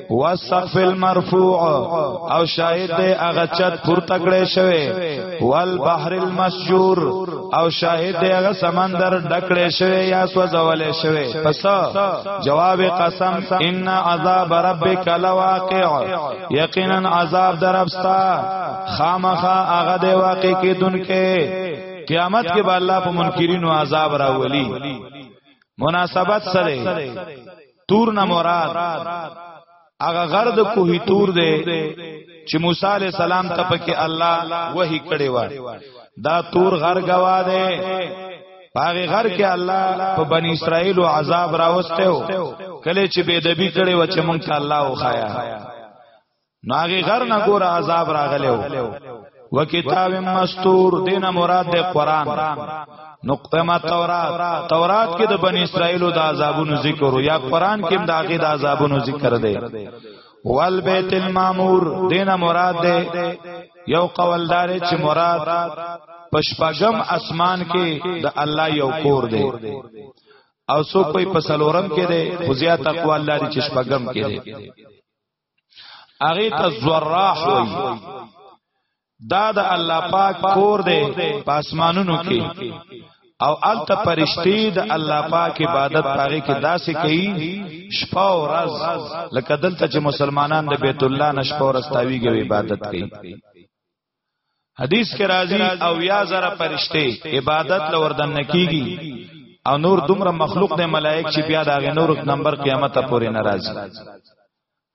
والسقف المرفوع او شاهد دی هغه چت پورته کړی شوی والبحر المسجور او شاهد دی هغه سمندر ډکړی شوی یا سوځولې شوی پس جواب قسم ان عذاب ربک لواقع یقینا عذاب دربستا خامخا هغه دی واقع کیدونکې قیامت کې به الله په منکرینو عذاب راولي مناسبت سره تور نه مراد هغه غرد کوه تور دی چې موسی علی السلام ته پکې الله وਹੀ کړي و دا تور غر گوا دی پاغه غر کې الله په بنی اسرائیل او عذاب راوسته کله چې بے دبی کړي و چې مونږ ته الله وخایا ناغي غر نه ګوره عذاب راغلو و کتاب مستور دینه مراد د قران نو قما تورات تورات کې د بنی اسرائیلو د عذابونو ذکر یا قران کې د هغه د عذابونو ذکر دی وال بیت المامور دینه مراد دی یو قوالدار چې مراد پشپغم اسمان کې د الله یو کور دی او سو کوئی پسلورم کې دی خو زیات اقوال لري چې شپغم کې دی هغه ته زراح وای دا د الله پاک کور دی په اسمانونو کې او الت پرشتي د الله پاک عبادت پاره کې داسې کوي شپه او ورځ لکه دلته چې مسلمانان د بیت الله نشپه او رستاویږي عبادت کوي حدیث کې راځي او یا زره پرشته عبادت لور دن کیږي او نور دومره مخلوق د ملائک چې بیا دا غي نور نمبر قیامت پورې ناراضي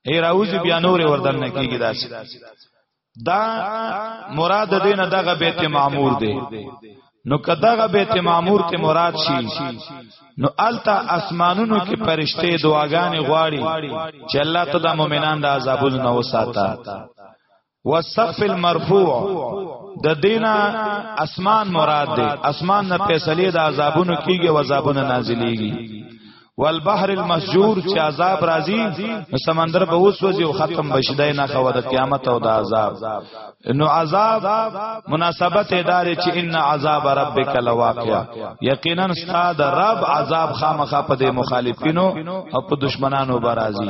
ای راوځي بیا نور ور دن کیږي داسې دا مراد دینه دغه بیت معمور دی نو کداغه بیت معمور ته مراد شي نو التا اسمانونو کې پرشته دعاګانې غواړي چې الله تعالی مؤمنان د عذابونو نه وساته والسقف المرفوع د دینا اسمان مراد دی اسمان نه فیصله د عذابونو کیږي او عذابونه نازلېږي والبحر المسجور چې عذاب راځي سمندر به وسوځي او ختم بشي دای نه خو د قیامت او د عذاب نو عذاب مناسبت ادارې چې ان عذاب ربک لواقع یقینا استاد رب عذاب خامخا په مخالفینو او په دشمنانو برازي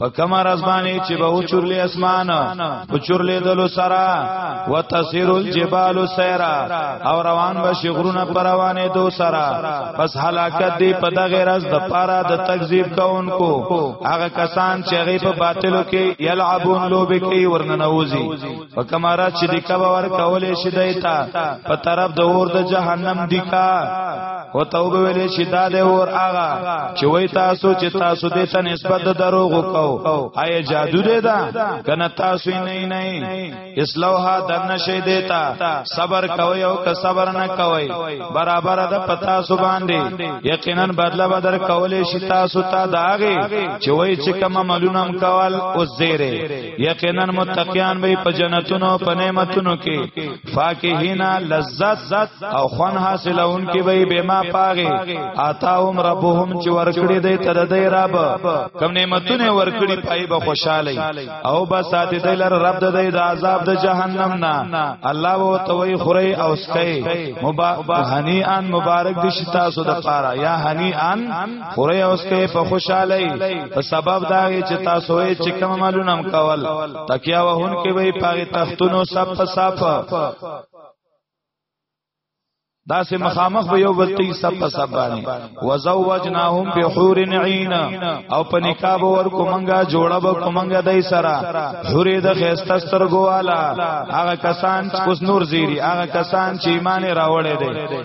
په کوم راز باندې چې به چورلې اسمان په چورلې دلو سرا وتسير الجبال سيرا او روان به شغرونه پر روانې دو سرا پس هلاکت دی په دغه راز د پاره د تکذیب کوونکو هغه کسان چې هغه په باطلو کې یلعبون لوبې کوي ورننوزي په کمارا چې دیکا باور کولې شي دایتا په طرف د اور د جهنم دیکا او توبه ویلې شي دا د اور آغا چې وای تاسو چې تاسو دې ته نسبت د دروغ وکاو آی جادو دې دا کنه تاسو نه نه اسلوها دنه شي دیتا صبر کوي او که صبر نه کوي برابر ده پتا سو باندې یقینا بدله بدر کولې شي تاسو ته داغه چې وای چې کوم ملونم کول او زیره یقینا متقیان به په جنتونو په نعمتونو کې فاکهینا لذت او خوان حاصلون کې به به ما پاغه آتاهم ربهم چې ورکړي دی تر دې رب کوم نعمتونه ورکړي پای به خوشاله او به ساتي دی لر رب د دې عذاب د جهنم نه الله وو توي خوري او سکي مبارک هني ان مبارک دي شتا سو د پاره یا هني ان خوري اوس کې په خوشحالي په سبب دا چې تاسو یې چې کوم مالونه هم کول تکیا وهون کې به پاګه تختونو سب په صاف دا سه مخامخ به یو بل تی سب په سب باندې وزوجناهم بحور عین او په نکاح به ور کومنګا جوړه به کومنګا دای سرا حورې د خيسته سترګو والا هغه کسان چې کوس نور زیری هغه کسان چې ایمان راوړې دي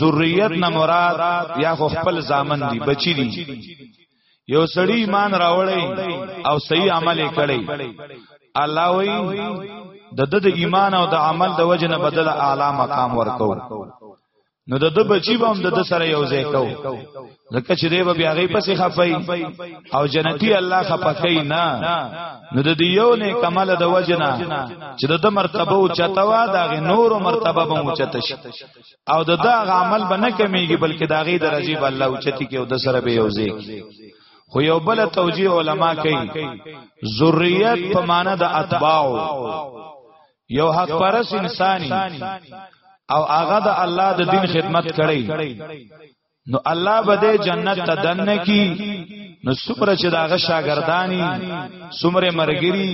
ذریت نه مراد یا خو خپل زامن دی بچی دی یو سړی ایمان راوړی او صحیح عمل کړی الله وی د د ایمان او د عمل د وجه نه بدل اعلی مقام ورکو نو د د بچی به هم د سره یو ځای کو ځکه چې دی به بیا غي پسې خفای او جنتی الله خپکای نه نو د یو نه کمال د وجنا چې د مرتبه او چتوا د نورو مرتبه به اوچت شي او د دا عمل به نه کمیږي بلکې دا غي درجه به الله اوچتی کې او د سره به یوځي خو یو بل توجیه علما کوي ذریت په معنا د اتباع یو حق پرس انساني او هغه د الله د دین خدمت کړي نو الله به دې جنت ته دننه کی نو څومره چې داغه شاګردانی څومره مرګری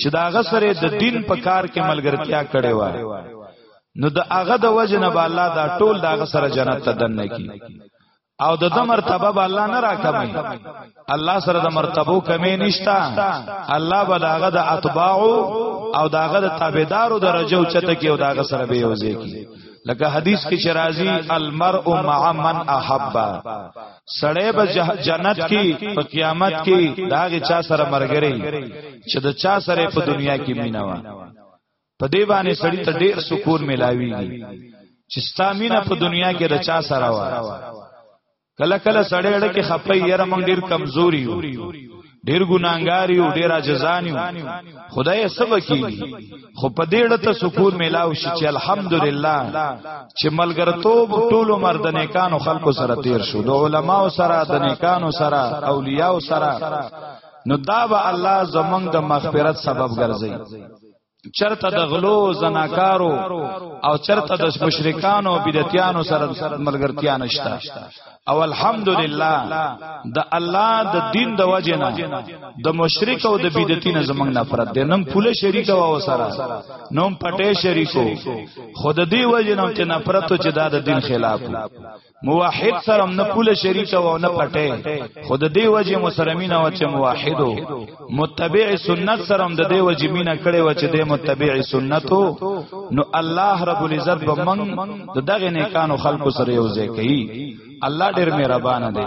چې داغه سره د دین په کار کې ملګرتیا کړي و نو د هغه د وجه نه به الله دا ټول داغه سره جنت ته دننه کی او د د مرتبه به الله نه راکمي الله سره د مرتبو کمی نشتا الله به داغه د اتباع او داغه د تابعدارو درجه او چته کې او داغه سره به یوځي کی لکه حدیث کې چرازی المرء مع من احب سړی به جنت کې په قیامت کې داغه چا سره مرګري چې د چا سره په دنیا کې مینوا په دې باندې سړی ته ډیر سکون ملاويږي چې ستا مینه په دنیا کې د چا سره و کله کله سړی اړه کې خپه یره مونږ ډیر کمزوري یو ډیر ګناګار یو ډیر عاجزان یو خدای سب کی خو په دې اړه ته سکون میلاو شي چې الحمدلله چې ملګرتوب ټولو مردنیکانو خلکو سره تیر شو د علماو سره د نیکانو سره اولیاء سره نو دا به الله زمونږ د مغفرت سبب ګرځي چرته د غلو زناکارو او چرته د مشرکانو بدعتانو سره ملګرتیا نشته او الحمدلله د الله د دین د وجنه د مشرک او د بدعتین زمنګ نفرت دي نن پوله شریک او سره نوم پټه شریکو خود دی وجنه ته نفرت چې دا د دین خلاف موحد سره نه پوله شریکه و نه پټه خود دی وجه مسلمانین او چې موحدو متبع سنت سره د دی وجه مینا کړي و چې د متبع سنتو نو الله رب العزت به من دغه نیکانو خلق سره یو ځای کوي الله ډیر مهربان دی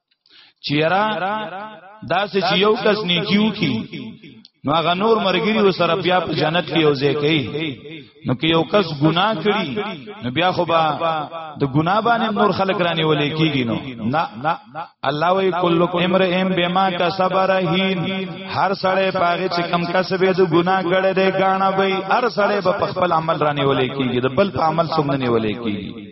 چیرې دا سه چې یو کس نیکیو کی نو هغه نور مرګری وسره بیا په جنت کې یو ځای کوي نو که یو کس ګناه کړي نو بیا خو با د ګناه باندې نور خلک رانی ولې کیږي نو نه الله وی کلو امر ام بما کسب رهین هر سړی پاغه چې کم کسب د ګناه کړي دی غاڼه وی هر سړی په خپل عمل رانی ولې کیږي د بل په عمل سمنه ولې کیږي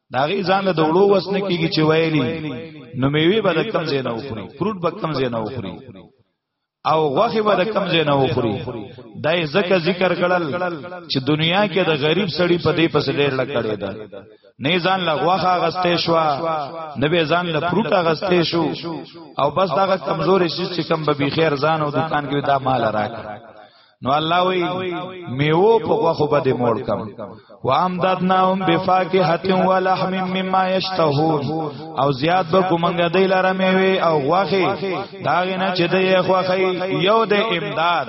دا غي ځان له وړو وس نه کیږي چې ویلي نو میوه به د کم ځای نه وخوري فروټ به کم ځای نه وخوري او غوخه به د کم ځای نه وخوري دا ځکه ذکر کړل چې دنیا کې د غریب سړی په دې پس ډېر لکړې ده نه ځان له غوخه غستې شو نه به ځان له فروټه غستې شو او بس دا کمزوري شي چې کم به بخیر ځان او دکان کې دا مال راکړي نو الله وی میو په غوخه به د مور کم و امدادناهم بفاکهه و لحم مما یشتهون او زیاد به کومنګ دی لاره میوي او غوخه داغه نه چې دی غوخه یو د امداد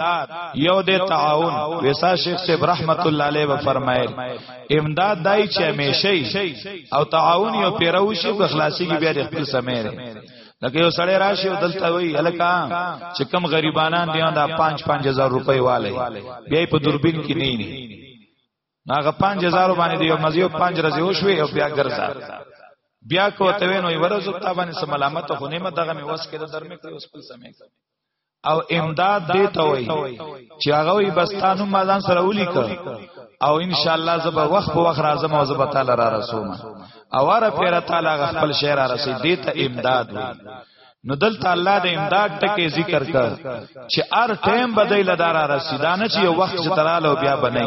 یو د تعاون ویسا شیخ صاحب رحمت الله علیه و فرمایل امداد دای چې همیشه او تعاون یو پیروشي په خلاصي کې بیا د خپل سمې لکه یو سړی راشي او دلته وی الکا چې کم غریبانان دی دا 5 5000 روپۍ والے بیا په دوربین کې نه نه هغه 5000 باندې دی مزیو 5 ورځې وشوي او بیا ګرځا بیا کو ته وینو ورځو ته باندې سم ملامت خو نه مدغه می وس کې درمه کې اوس خپل سمې او امداد دې ته وای چې هغه وي بستانو ما ځان سره ولیک او ان شاء الله زب وخت په وخت راځم او زب تعالی را رسوم او را پیر تعالی خپل شعر را رسي دې ته امداد وي نو دلته الله د امداد ټکي ذکر کړ چې ار ټیم بدایله دارا رسیدانه چې یو وخت چې تراله بیا بنئ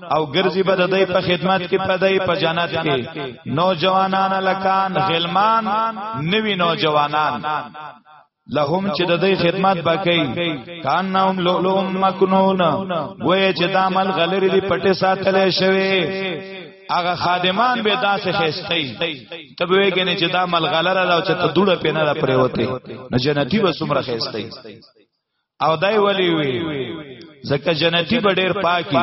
او ګرځي به د دې په خدمت کې پدای په جنت کې نوجوانان لکان غلمان نوی نوجوانان لهم چې د دې خدمت بکئی کانهم لؤلؤ مکنون وای چې د عمل غلری دی پټه ساتل شوی هغه خادمان به داسې خېستای ته به وګنې چې دا ملغلره دا چې ته دوړه پینه را پریوته نه جنتی به سمره خېستای او دای ولی وی زکه جنتی به ډیر پاکي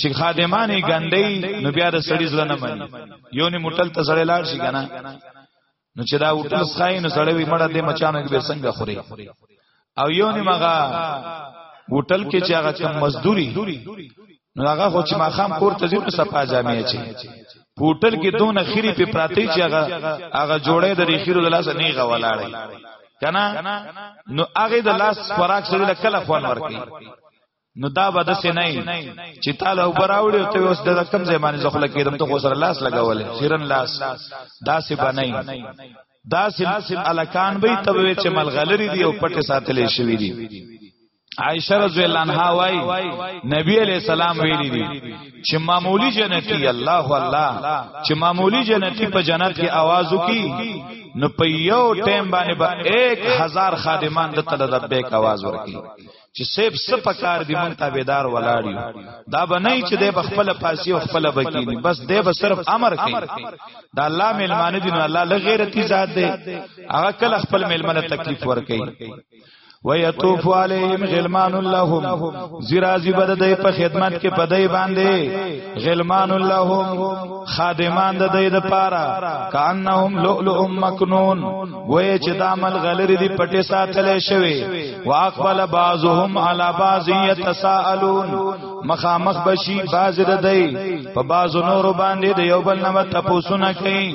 چې خادمانې ګندې نو بیا د سړی زړه نه مني یو نه مټل ته سړی لاړ شي کنه نو چې دا وټل سخای نو سړی وي مړه دې مچانو کې به څنګه خوري او یو نه مغه وټل کې چې هغه کم مزدوري نو هغه خو چې ما خام کور ته ځینو صفا جامع چي هوټل کې دون خيري په پراتی چې هغه هغه جوړې د خيرو د لاس نه غولاړي کنا نو هغه د لاس خوراک سره کله خوان ورکي نو دا به دسې نه چې تعالی وبراوړي ته اوس د کم زمانه زخله کېدم ته خو سره لاس لگاولې خیرن لاس دا سې بنای دا سې الکان به ته چې ملغلری دی او پټه ساتلې شوې دي عائشہ رضی الله عنها وايي نبی علیہ السلام ویلي دي چې معمولی جنتی الله الله چې معمولی جنتی په جنت کې आवाज وکي نو په یو ټیم باندې به 1000 خادمان د تل لبیک आवाज ورکي چې سیب سپکار دی مونږ تابعدار ولاړی دا به نه چې د خپل پاسی او خپل بکینی بس دی به صرف امر کوي دا الله ملمانه دین الله لغیرتی ذات دی هغه کله خپل ملمنه تکلیف ور کوي ويطوف عليهم غلمان لهم زرازي بد دای په خدمت کې پدای باندې غلمان لهم خادمان د دې د پاره کانهم لؤلؤ مکنون وای چې دا مل غلری دی پټه ساتل شوی واقبل بعضهم على بعض يتساءلون مخامخ بشي باز د دې په بعض نور باندې د یو بل نه تپوسونه کوي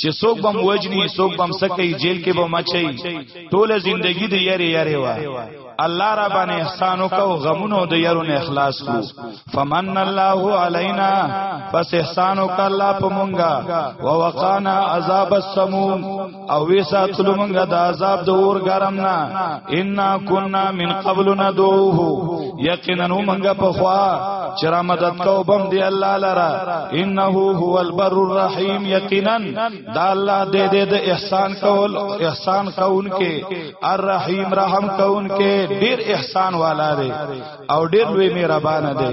چې څوک بم وجنی څوک بم سکی جیل کې به مچي ټوله زندگی د یری یری وا الله را باندې احسان وکاو غمونو د یارو نه اخلاص کو فمن الله علینا پس احسان وک الله په مونږه ووقانا عذاب السموم او وی ساتلو مونږه د عذاب د اور ګرم نه ان كنا من قبل ندعوه یقینا موږ په خوا چې را مدد کو بم دی الله لرا انه هو البر الرحیم یقینا دا الله دې دې د احسان کول احسان کون کې الرحیم رحم کون کې ډیر احسان والا دی او ډیر لوی مهربان دی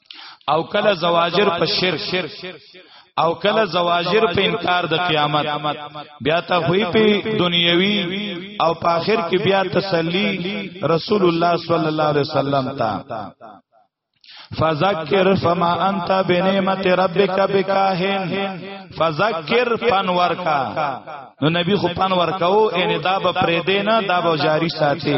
او کله زواجر په شرک او کله زواجر په انکار د قیامت بیا ته خوې په دنیوي او په آخر کې بیا تسلی رسول الله صلی الله علیه وسلم ته فذکر فما انت بنعمت ربک بکاهن فذکر پن ورکا نو نبی خو پن ورکاو ان دا به پرې دینا دا به جاری ساتي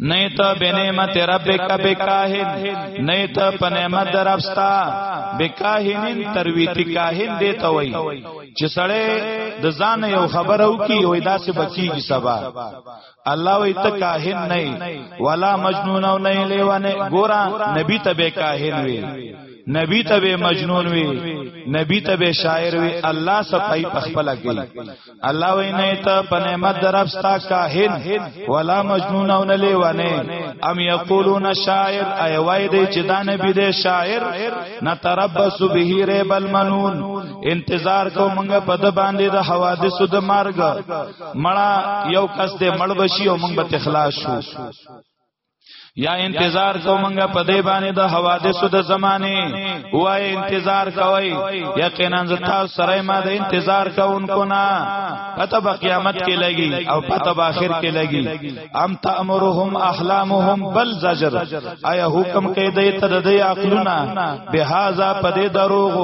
نه ته بنعمت ربک بکاهن نه ته په نعمت درپستا بکاهنین ترویتی کاهن دی ته وای چې سړی د ځان یو خبر او کی وای داسې بکیږي سبا الله وای ته کاهن نه ولا مجنون او نه لیوانه ګورا نبی ته به کاهن وی نبی ته به مجنون وی نبی ته به شاعر وی الله صفای په خپل کوي الله وینه ته په نعمت درپستا کاهن ولا مجنون او نه لیوانه ام یقولون شاعر ای وای دی چې دا نبی دی شاعر نتربص به ریب المنون انتظار کو مونږ په د باندې د حوادثو د مرګ مړه یو کس دې مړ بشي او مونږ به تخلاص شو یا انتظار کو منګه په دې باندې د حوادثو د زمانه وای انتظار کوي یقینا ز تاسو سره ما د انتظار کوونکو نه پته به قیامت کې لګي او پته به اخر کې لګي ام تامرهم احلامهم بل زجر آیا حکم کوي د ته د عقلونه به هاذا په دې دروغ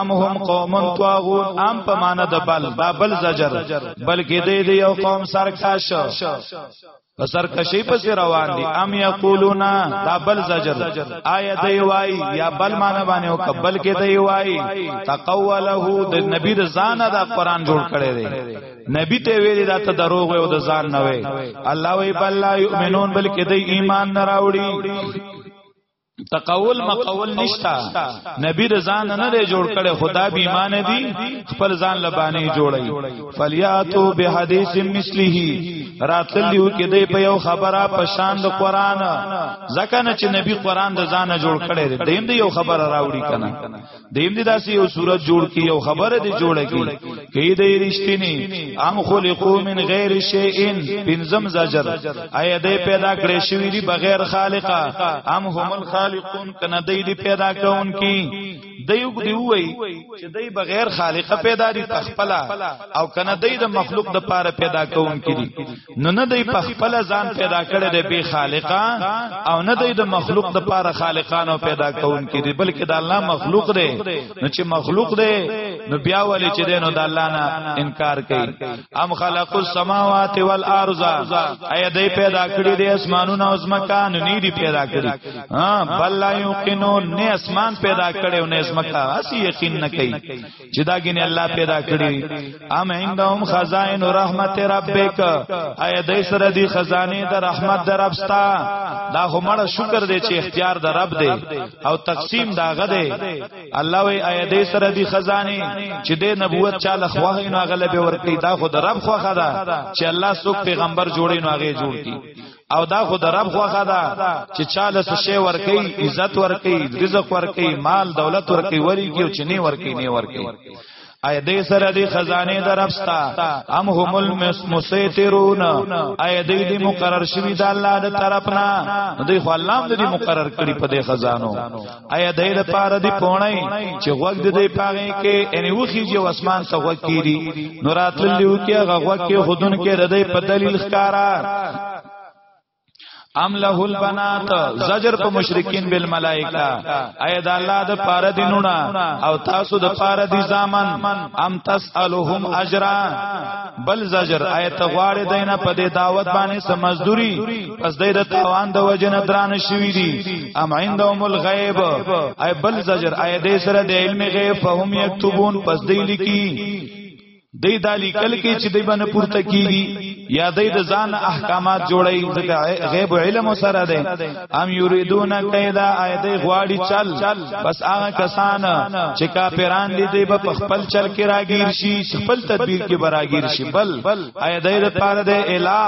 ام هم قوم طاغون ام په معنا د بل بل زجر بلکې دې یو قوم سرکاش په سرکشي پس روان دي ام یقولون دا بل زجر آیا دی وای یا بل معنا باندې او قبل کې دی وای تقوله د نبی د ځان دا قران جوړ کړي دی نبی ته ویل دا ته دروغ او د ځان نه وي الله وی بل لا یؤمنون بلکې دی ایمان نه راوړي تقول مقول نشتا نبی رضان نه لري جوړ کړي خدا به ایمان دي خپل ځان لبانه جوړي فلیاتو به حدیث مثله راتلیو کې دی په یو خبره په شان د قران ځکه نه چې نبی قران د ځان جوړ کړي دی دیم دی یو خبره راوړي کنه دیم دې داسې یو صورت جوړ کی یو خبره دې جوړه کی کې دې رښتینی ام خلقو من غیر شیء بنزم زجر ایا دې پیدا کړې شوی دی بغیر خالقا ام هم الخالقون کنه دې دې پیدا کون کی دیو دی وای چې دای بغیر خالق پیدا دي تخپلا او کنه دای د مخلوق د پاره پیدا کون کړي نو نه دی په خپل ځان پیدا کړی دی به خالقا او نه دی د مخلوق د پاره خالقانو پیدا کون کې دی بلکې د الله مخلوق دی نو چې مخلوق دی نو بیا ولې چې دی نو د الله نه انکار کوي ام خلق السماوات والارض اي دی پیدا کړی دی اسمانونه او زمکان نه دی پیدا کړی ها بل لا یقینون نه اسمان پیدا کړی او نه زمکا اسی یقین نه کوي چې دا ګنې الله پیدا کړی ام عندهم خزائن رحمت ربک اي دای سره دی خزانه د رحمت در ربستا دا همړه شکر دی چې اختیار د رب دی او تقسیم دا غده الله وی اي دای سره دی خزانه چې د نبوت چاله خواه نه غلبه ورکړي دا خو د رب خوخه ده چې الله سو پیغمبر جوړي نو هغه جوړ کی او دا خو درب خوخه ده چې چاله څه شی ورکي عزت ورکي رزق ورکي مال دولت ورکي وری کې چې نه ورکي نه ورکي اې دې سره دې خزانه درپستا ام هم المسیترون اې دې دې مقرر شوی د الله د طرفنا دې خو الله دې مقرر کړی په دې خزانو ایا دای د پاره دی پونای چې غوږ د دې پاره کې ان وخی جو اسمان ته غوږ کیری نو راتللیو کې هغه غوږ کې خودن کې ردی په دلیل ښکارا ام له البنات زجر په مشرکین بالملائکه اي د الله د پاره دینونه او تاسو د پاره دي ځامن ام تسالهم اجرا بل زجر اي تغواړي دینه په دې دعوت باندې سمزدوري پس دای د تاوان د وجنه درانه شوی دی ام عندهم الغیب ای بل زجر ای دې سره د علم غیب فهم یكتبون پس دی لکی دی دا لیکل کې چې دی باندې پورته کیږي یا دی د ځان احکامات جوړي ځکه غیب علم سره دی ام یریدون کیدا ایت غواړي چل بس هغه کسان چې کافران دي دی په خپل چل کې راګیر شي خپل تدبیر کې براګیر شي بل ایا دای د پاره د الہ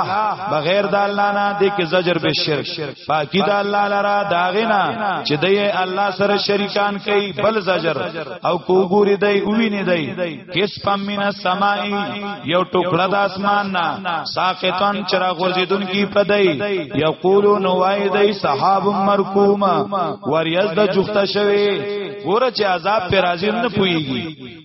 بغیر د الله نه د کې زجر به شرک پاکی د الله لرا داغینا چې دای الله سره شریکان کوي بل زجر او کو ګوري دای او ویني دای کس پمینا سمای یو ټوکړه د اسمان نه ساقطن چرا غورځیدون کی پدای یقولون وای دای صحاب مرکوم وریز د جخته شوی ګوره چې عذاب پر راځي نه پويږي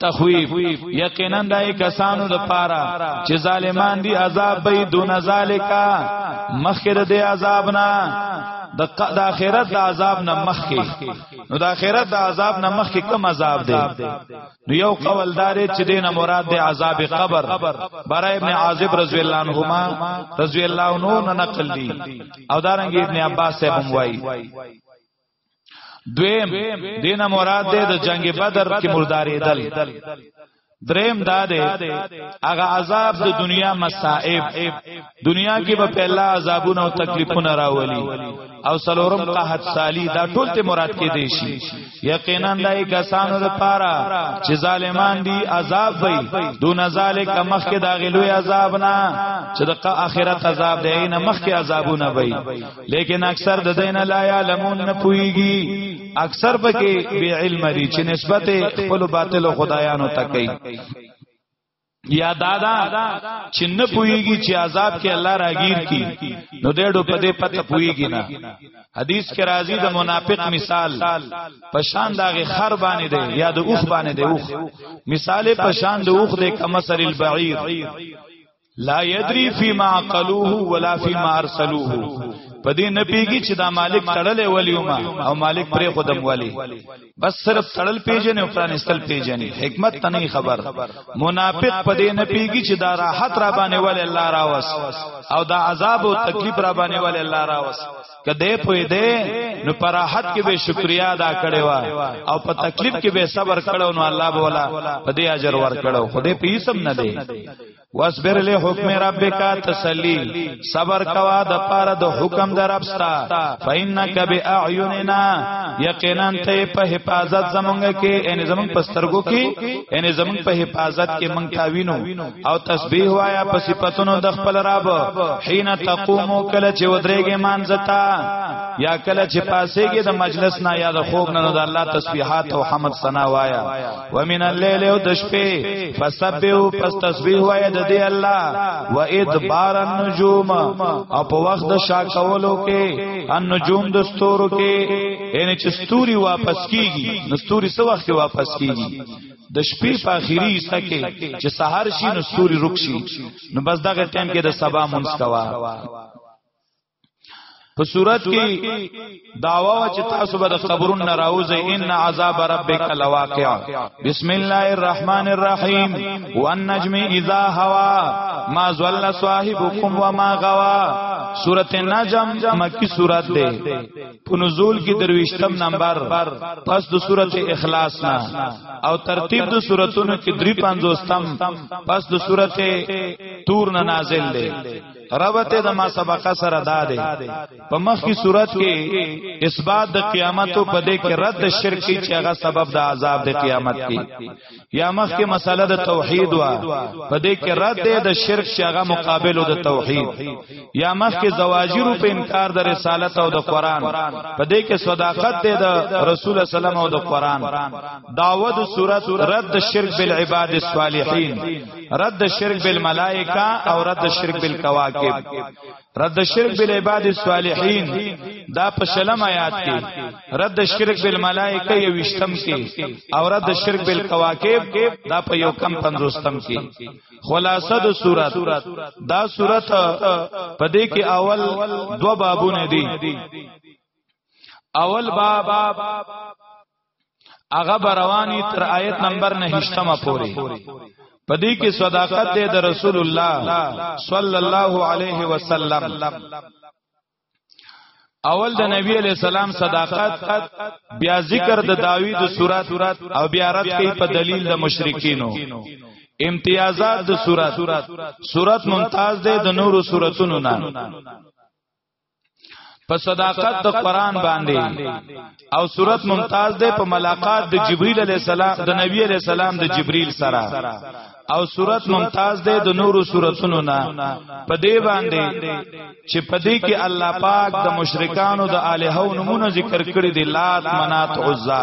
تخویف یقینا دای کسانو د پاره چې ظالمان دي عذاب به دون ذالکا مخکې د عذاب نه د د اخرت د عذاب نه مخکې نو د اخرت د عذاب نه مخکې کم عذاب دی نو یو قول دار چې دینه مراد د عذاب قبر برا ابن عازب رضی الله عنهما رضی الله عنه نقل دی او دارنګ ابن عباس صاحب هم وایي دویم دین مراد ده د جنگ بدر کې مردارې دل دریم دا ده هغه عذاب د دنیا مصائب دنیا کې به په الله عذابونه او تکلیفونه راولي او سلورم قحط سالی دا ټول ته مراد کې دی شي یقینا دای کسانو لپاره چې ظالمان دي عذاب وي دون ذالک مخکې دا غلوې عذاب نه چې د آخرت عذاب دی نه مخکې عذابونه وي لیکن اکثر د دین لا یعلمون نه پویږي اکثر پکې بی علم دي چې نسبت خپل باطل خدایانو ته کوي یا دادا چې نه پويږي چې عذاب کې الله راګیر کی نو ډېډو په دې پته پويږي نه حدیث کې راځي د منافق مثال پشان داغه خر باندې دی یا د اوخ باندې دی اوخ مثال پشان د اوخ دی کمسر البعیر لا یدری فی ما قلوه ولا فی ما ارسلوه په دې نه پیږي چې دا مالک تړلې ولیوما او مالک پرې خودم ولی بس صرف تړل پیژنې او پرانستل پیژنې حکمت ته نه خبر منافق په دې نه پیږي چې دا راحت را باندې ول الله راوس او دا عذاب او تکلیف را باندې ول الله راوس کده پوی دې نو پراحت کې به شکریا ادا کړي وا او په تکلیف کې به صبر کړو نو الله بولا په دې اجر ور کړو خو دې په هیڅ نه دی واصبر له حکم ربک تسلی صبر کوا د پاره د حکم در ربستا فینک باعیننا یقینا ته په حفاظت زمونږ کې ان زمونږ پسترګو کې ان زمونږ په حفاظت کې مونږ تاوینو او تسبیح وایا په صفاتونو د خپل رب حين تقومو کله چې ودرېږي مانځتا یا کله چې پاسېږي د مجلس نه یا د خوب نه د الله تسبیحات او حمد ثنا وایا ومن الليل او د شپې فسبحو پس تسبیح وایا د دې الله و ادبار النجوم او په وخت د شاکولو کې النجوم د ستورو کې ان چې ستوري واپس کیږي نو ستوري څو وخت واپس کیږي د شپې په اخیری حصہ کې چې سحر شي نو ستوري رک شي نو بس دغه ټیم کې د سبا مونږ کوا په صورت کې داوا و چې تاسو به د قبرون ناراوځي ان عذاب ربک لواقع بسم الله الرحمن الرحیم والنجم اذا هوا ما ضل صاحبكم وما غوا سورته نجم مکی سورته په نزول کې درويشتم نمبر پس د سورته اخلاص نه او ترتیب د سوراتونو کې 350 پس د سورته تور نه نازل دی ربط د ما سبقه سره دا دی په مخ کی صورت کې اثبات د قیامت او په دې کې رد شرک چې هغه سبب د عذاب د قیامت دی یا مخکې مسله د توحید وا په دې کې رد دی د شرک چې هغه مقابل د توحید یا مخکې زواجر په انکار د رسالت او د قران په دې کې صداقت دی د رسول سلام او د قران داوود صورت رد د شرک بالعباد الصالحین رد د شرک بالملائکه او رد د شرک بالکواکب رد شرک بالعباد الصالحین دا په شلم آیات کې رد شرک بالملائکه یو وشتم کې او رد شرک بالکواکب دا په یو کم پنځوستم کې خلاصه د صورت دا صورت په دې کې اول دو بابونه دي اول باب هغه برواني تر آیت نمبر 9 پورې پدې کې صداقت دی د رسول الله صلی الله علیه وسلم اول د نبی علی السلام صداقت بیا ذکر د داوی د صورت او بیا رد کوي په دلیل د مشرکینو امتیازات د صورت صورت ممتاز ده د نورو صورتونو نه په صداقت د قران باندې او صورت ممتاز ده په ملاقات د جبريل عليه السلام د نبي عليه السلام د جبريل سره او صورت ممتاز ده د نورو صورتونو نه په دې باندې چې په دې کې الله پاک د مشرکانو د الہو نمونه ذکر کړی دی لات منات عزا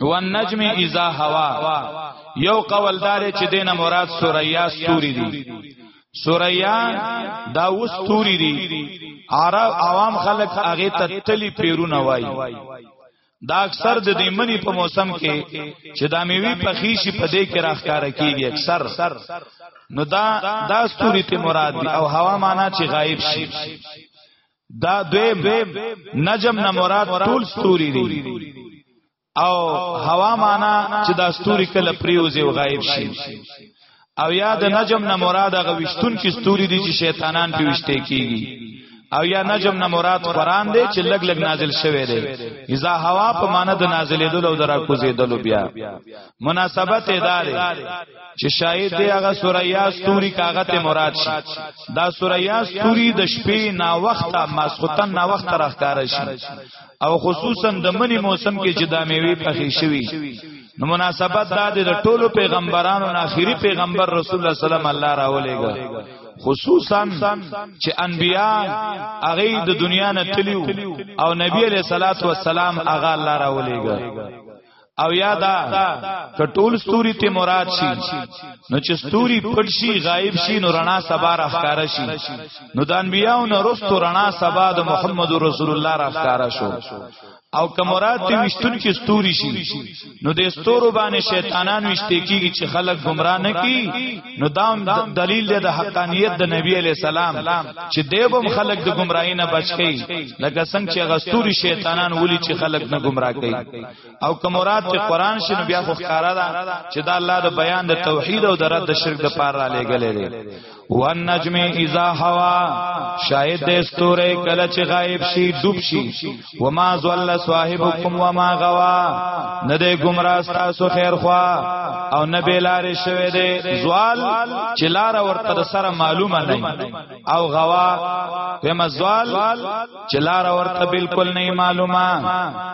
والنجم اذا هوا یو قول دار چې دینه مراد سوریا ستوري دي سوریا دا اوس ستوري دي عرب عوام خلک هغه ته تلی پیرونه وای دا اکثر د دې منی په موسم کې چې دا میوي په خیشي په دې کې راخکار کیږي اکثر نو دا دا ستوري ته مراد دي او هوا معنا چې غایب شي دا دویم نجم نه مراد ټول ستوري دي او هوا معنا چې دا ستوري کله پریوزي او غایب شي او یا د نجم نه مراد هغه وشتون کې ستوري دي چې شیطانان په وشته کیږي او یا نجم نه مراد قران دی چې لګ لګ نازل شوی دی اذا هوا په معنا د نازلې دل او درا کوزې دل بیا مناسبت ادار چې شاید دی هغه سوریا ستوري کاغت مراد شي دا سوریا ستوري د شپې نا وخت ماسختن نا وخت راخکار شي او خصوصا د منی موسم کې چې دا میوي پخې شوي نو مناسبت دا د ټولو پیغمبرانو نه اخیری پیغمبر رسول الله صلی الله علیه وسلم الله راولېګا خصوصا چې انبیا هغه د دنیا نه تلیو او نبی علیہ الصلوۃ والسلام هغه الله راولېګا او یادا کټول ستوري ته مراد شي نو چې ستوري پټ شي غایب شي نو رڼا سبا راخاره شي نو د انبیانو نه رستو رڼا سبا د محمد رسول الله راخاره شو او که مراد تی وشتون کې ستوري شي نو د ستورو باندې شیطانان وشته کیږي چې خلک گمراه نه کی نو دام دلیل دی د حقانیت د نبی علی سلام چې دیوم خلک د گمراهی نه بچ کی لکه څنګه چې غستوري شیطانان ولي چې خلک نه گمراه کوي او که مراد چې قران شنو بیا خو ښکارا ده چې دا الله د بیان د توحید او د رد شرک د پار را لګلې دي وان نجم اذا هوا شاید د استوره کله چې غایب شي ډوب شي وما زل صاحبكم وما غوا نه د گمراه تاسو خیر خوا او نه بیلار شوه دي زوال چې لار ورته سره معلومه نه او غوا په مزوال چې لار ورته بالکل نه معلومه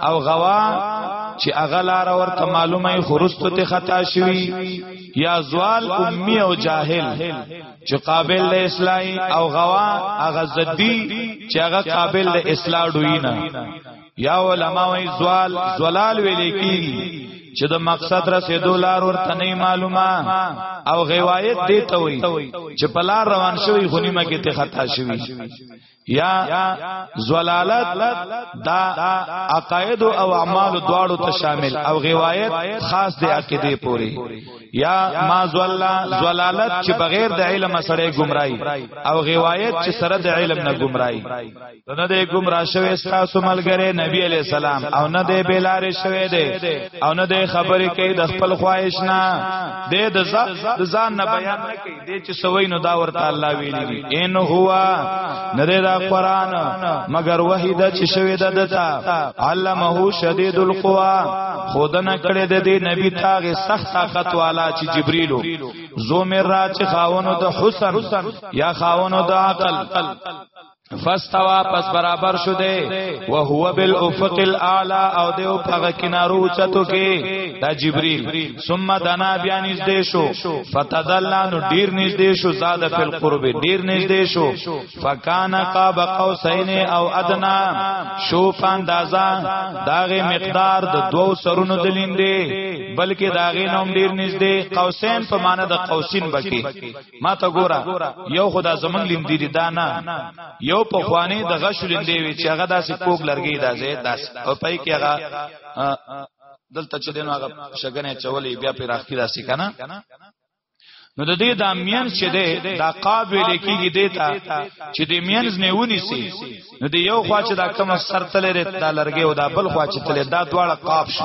او غوا چې هغه لار ورته معلومه خرست ته خطا شوی یا زوال امی او جاهل چې قابل له اصلاح او غوا هغه زدی چې هغه قابل له اصلاح دوی نه یا علماء وی زوال زلال ویلې کی چې د مقصد رسیدو لار ورته نه معلومه او غوایت دی ته وي چې په لار روان شوی غنیمه کې ته خطا شوی یا زلالت دا عقاید او اعمال دواړو ته شامل او غوایت خاص د عقیده پوری یا ما زلا زلالت چې بغیر د علم سره گمراهي او غوایت چې سره د علم نه گمراهي نه د گمراه شوی تاسو ملګری نبی علی السلام او نه د بیلار شوی دی او نه د خبرې کوي د خپل خواهش نه د ځان نه بیان نه کوي دې چې سوي نو دا ورته الله ویلي دي ان هوا نه دا قران مگر وحی دا چې شوی د دتا علمه شدید القوا خودنه کړه د دې نبی تاغه سخت طاقت والا چې جبرئیل زو مې را چې خاونو د حسن یا خاونو د عقل فاستوا پس برابر شو دے وهو بالافق الاعلى او دیو پغه کنارو چتو کې دا جبريل ثم دنا بیا نږدې شو فتدلنا نو ډیر نږدې شو زاد فی القرب ډیر نږدې شو فکان قاب قوسین او ادنا شو پاندازا داغه مقدار د دو سرونو دلیندې بلکې داغه نوم ډیر نږدې قوسین په معنی د قوسین بکی ما ته ګوره یو خدا زمنګ لیم دی دا نه یو په خوانه د غشو لیندې وی چې هغه داسې کوګ لرګي داسې داسې او پای کې هغه دلته چې دین هغه شګنه چولې بیا په راخی داسې کنه نو د دې د امین چې ده دا قاب ویل کېږي دیتا چې د امین نه ونی سي نو د یو خوا چې دا کم سر تلې دا لرګي او دا بل خوا چې تلې دا دواړه قاب شي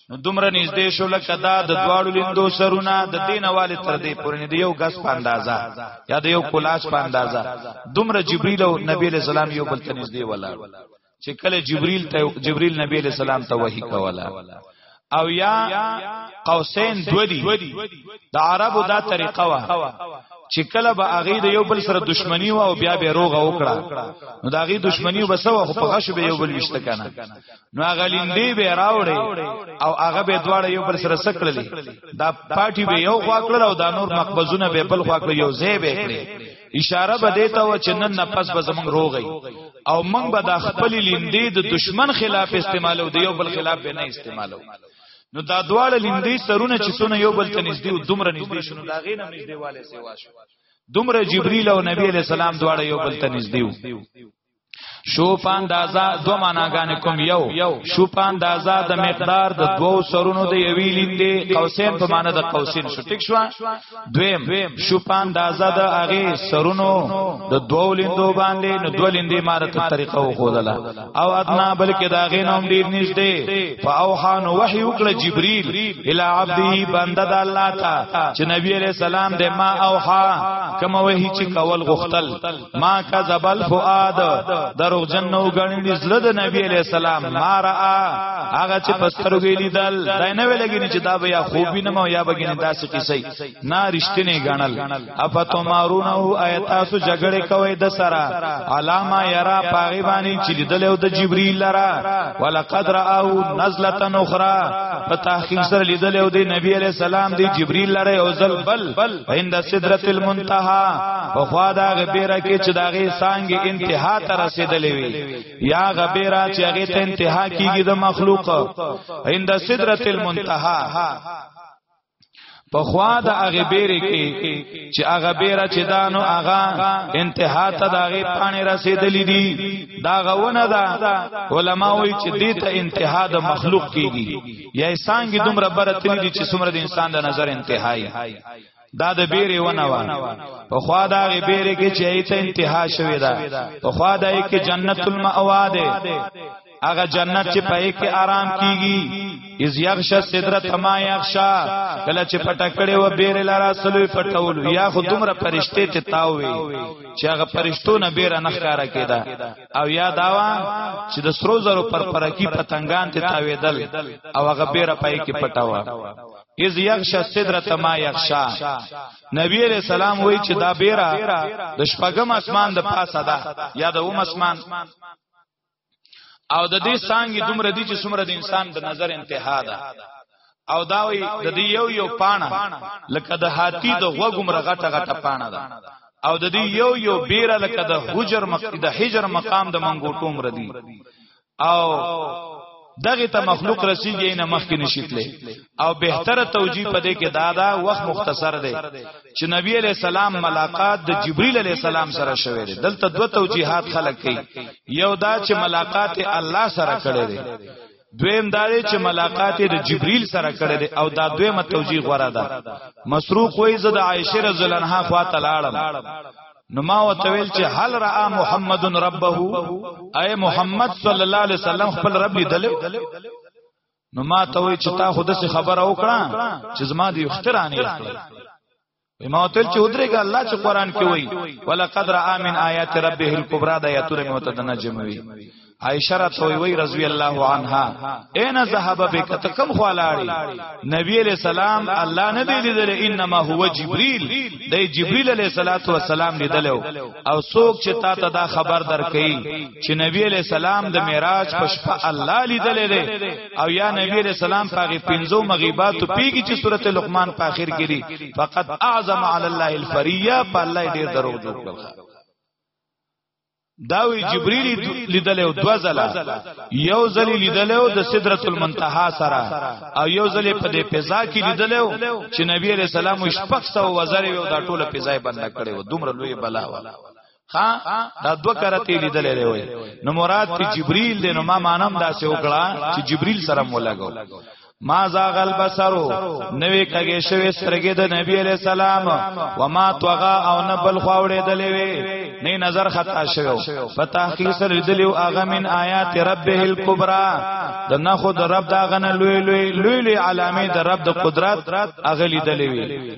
نو دومره نږدې شو لکه دا د دواړو لیندو سرونه د دینه والي تر دې پورې دی یو غس په اندازا یا د یو کولاش په اندازا دومره جبرئیل او نبی له سلام یو بل ته نږدې ولاړ چې کله جبرئیل ته جبرئیل نبی له سلام ته وحی کولا او یا قوسین دودی د عربو دا طریقه وا چې کله به اغه د یو بل سره دښمنی و او بیا به روغه وکړه نو دا اغه دښمنی وبسو خو په غش به یو بل وشته کنه نو هغه لیندې به راوړې او هغه به دواړه یو بل سره سکړلې دا پاټي به یو خوا کړل او دا نور مقبزونه به بل خوا کړل یو ځای به کړې اشاره به دیتا و چې نن نه پس به زمنګ روغی او موږ به د خپل لیندې د دشمن خلاف استعمالو دی یو بل خلاف به نه استعمالو نو دا دواړه لیندې سرونه چې سونه یو بل ته نږدې او دومره نږدې شونه دا غې نه نږدې والے سیوا شو دومره جبرئیل او نبی علیہ السلام دواړه یو بل ته نږدې شوپ اندازا دو معناګانې کوم یو شوپ اندازا د مقدار د دوو سرونو د یوی لیندې قوسین په معنی د قوسین شو ټیک شو دویم شوپ اندازا د هغه سرونو د دوو لیندو باندې نو دوه لیندې مارت طریقه وخودله او ادنا بلکې دا غې نوم ډیر نږدې فاوحان وحی وکړه جبرئیل الی عبدی بنده د الله تا چې نبی علیہ السلام د ما اوحا کما وحی چې کول غختل ما کذب الفؤاد دروغ جن نو غنډي زړه د نبی علی السلام ما را هغه چې پسترګې لیدل دا نه ویلګی چې دا بیا خوبی نه ما یا بګین داسې کیسې نه رښتینه غنل افتو مارونه آیت تاسو جګړه کوي د سره علامه یرا پاغي باندې چې لیدل او د جبرئیل لرا ولقد راو نزله اخرى په تحقیق سره لیدل او د نبی علی السلام دی جبرئیل لرا او زل بل عند سدرت المنتها په خوا دا غبیره کې چې دا غي سانګي انتها ته رسیدلې وي یا غبیره چې هغه ته انتها کیږي د مخلوق عند سدرت المنتها په خوا د هغه بیره کې چې هغه بیره چې دانو هغه انتها ته د هغه پانی رسیدلې دي دا غونه ده علما وایي چې دې ته انتها د مخلوق کیږي یا څنګه دومره برتری دي چې څومره د انسان د نظر انتهایی دا د بیره ونه و په خوا دا غي بیره کې چې ایت انتها شوی دا په خوا دا کې جنت المأوا ده هغه جنت چې پې کې آرام کیږي از یغش سدرت ما یغشا کله چې پټکړې و بیر لرا سلوې پټول یا خو دومره پرشته ته تاوي چې هغه پرشتو نه بیر نه ښکارا کېدا او یا داوا چې د سرو زرو پر پرکی پتنګان ته تاویدل او هغه بیره پای کې پټاوه از یغشا سدرت ما یغشا نبی علیہ السلام وای چې دا بیره د شپږم اسمان د پاسه ده یا د اوم اسمان او د دې سانګي دومره دي چې څومره د انسان د نظر انتها ده او دا وی د دې یو یو پاڼه لکه د هاتی د غوګمره غټه غټه پاڼه ده او د دې یو یو بیره لکه د حجر مقام د حجر مقام د منګوټو مر دي او دغه ته مخلوق رسیږي نه مخکې نشیتلې او بهتره توجیه پدې کې دادا وخت مختصر دی چې نبی علی سلام ملاقات د جبرئیل علی سلام سره شوه دی دلته دوه توجیهات خلق کړي یو دا چې ملاقات الله سره کړي دی دویم دا دی چې ملاقات د جبرئیل سره کړی دی او دا دویمه توجیه غوړه ده مسروق وای زه د عائشه رضی الله عنها خوا ته لاړم نو ما وتویل چې هل را محمد ربه اي محمد صلی الله علیه وسلم خپل رب لیدل نو ما ته وی چې تا خود سه خبر او کړه چې زما دی اخترانه کړه وی ما تل چې ودرېګا الله چې قران کې وای ولقد را من آیات ربه الکبرى د آیاتونه مې وته دنه جمعوي عائشه را توي وی رضی الله عنها اين ذهب بك تکم خوالاړي نبی علیہ السلام الله نه دی لیدل انما هو جبريل د جبريل علیہ الصلوۃ والسلام لیدل او څوک چې تا ته دا خبر درکې چې نبی علیہ السلام د معراج په شپه الله لیدل دی او یا نبی علیہ السلام پاغه پنځو مغیبات پیږي چې سورته لقمان په اخر کې دي فقط اعظم علی الله الفریه په الله ډیر درو جوړ کړل داوی جبرئیل لیدل او دوا زلا یو زلی لیدل او د سدرۃ المنتہا سره او یو زلی په دې فضا کې لیدل او چې نبی علیہ السلام شپږ سو وزره او دا ټوله فضا بند کړي و دومره لوی بلا و ها دا دو کرتی لیدلې دی وای نو مراد چې جبريل دی نو ما مانم داسې وکړه چې جبريل سره مو لګو ما زاغل بصرو نوې کګې شوې سترګې د نبی عليه السلام و ما توغا او نه بل خواوړې دلې وې نه نظر خطا شوو په تحقیق سره دلې او اغه من آیات ربه الکبرى د نه خود رب دا غنه لوی لوی لوی علامه د رب د قدرت اغلی دلې وې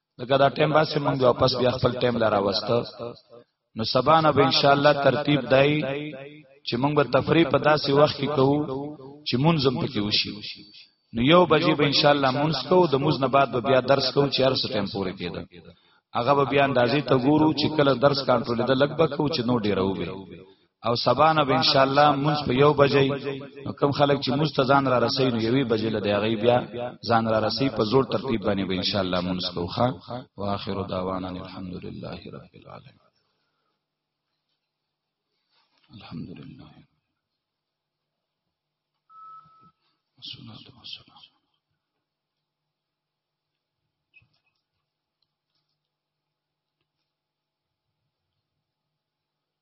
لکه دا ټیم باسي مونږ واپس بیا خپل ټیم لاره وسته نو سبا نه به ان شاء الله ترتیب دای چې مونږ به تفریح په داسې وخت کې کوو چې منظم پکې وشي نو یو بجې به ان شاء الله مونږ کوو د موز نه بعد به بیا درس کوو چې هر څه ټیم پورې کېده هغه به بیا اندازې ته ګورو چې کله درس کنټرول ده لګ بکو چې نو ډیرو به او سبا نه ان شاء الله مونږ په یو بجې نو کم خلک چې مونږ ته ځان را رسي نو یوې بجې له دی غي بیا ځان را رسي په زور ترتیب باندې به ان شاء الله مونږ کوخه واخر دعوانا الحمدلله رب العالمین الحمدلله والصلاه والسلام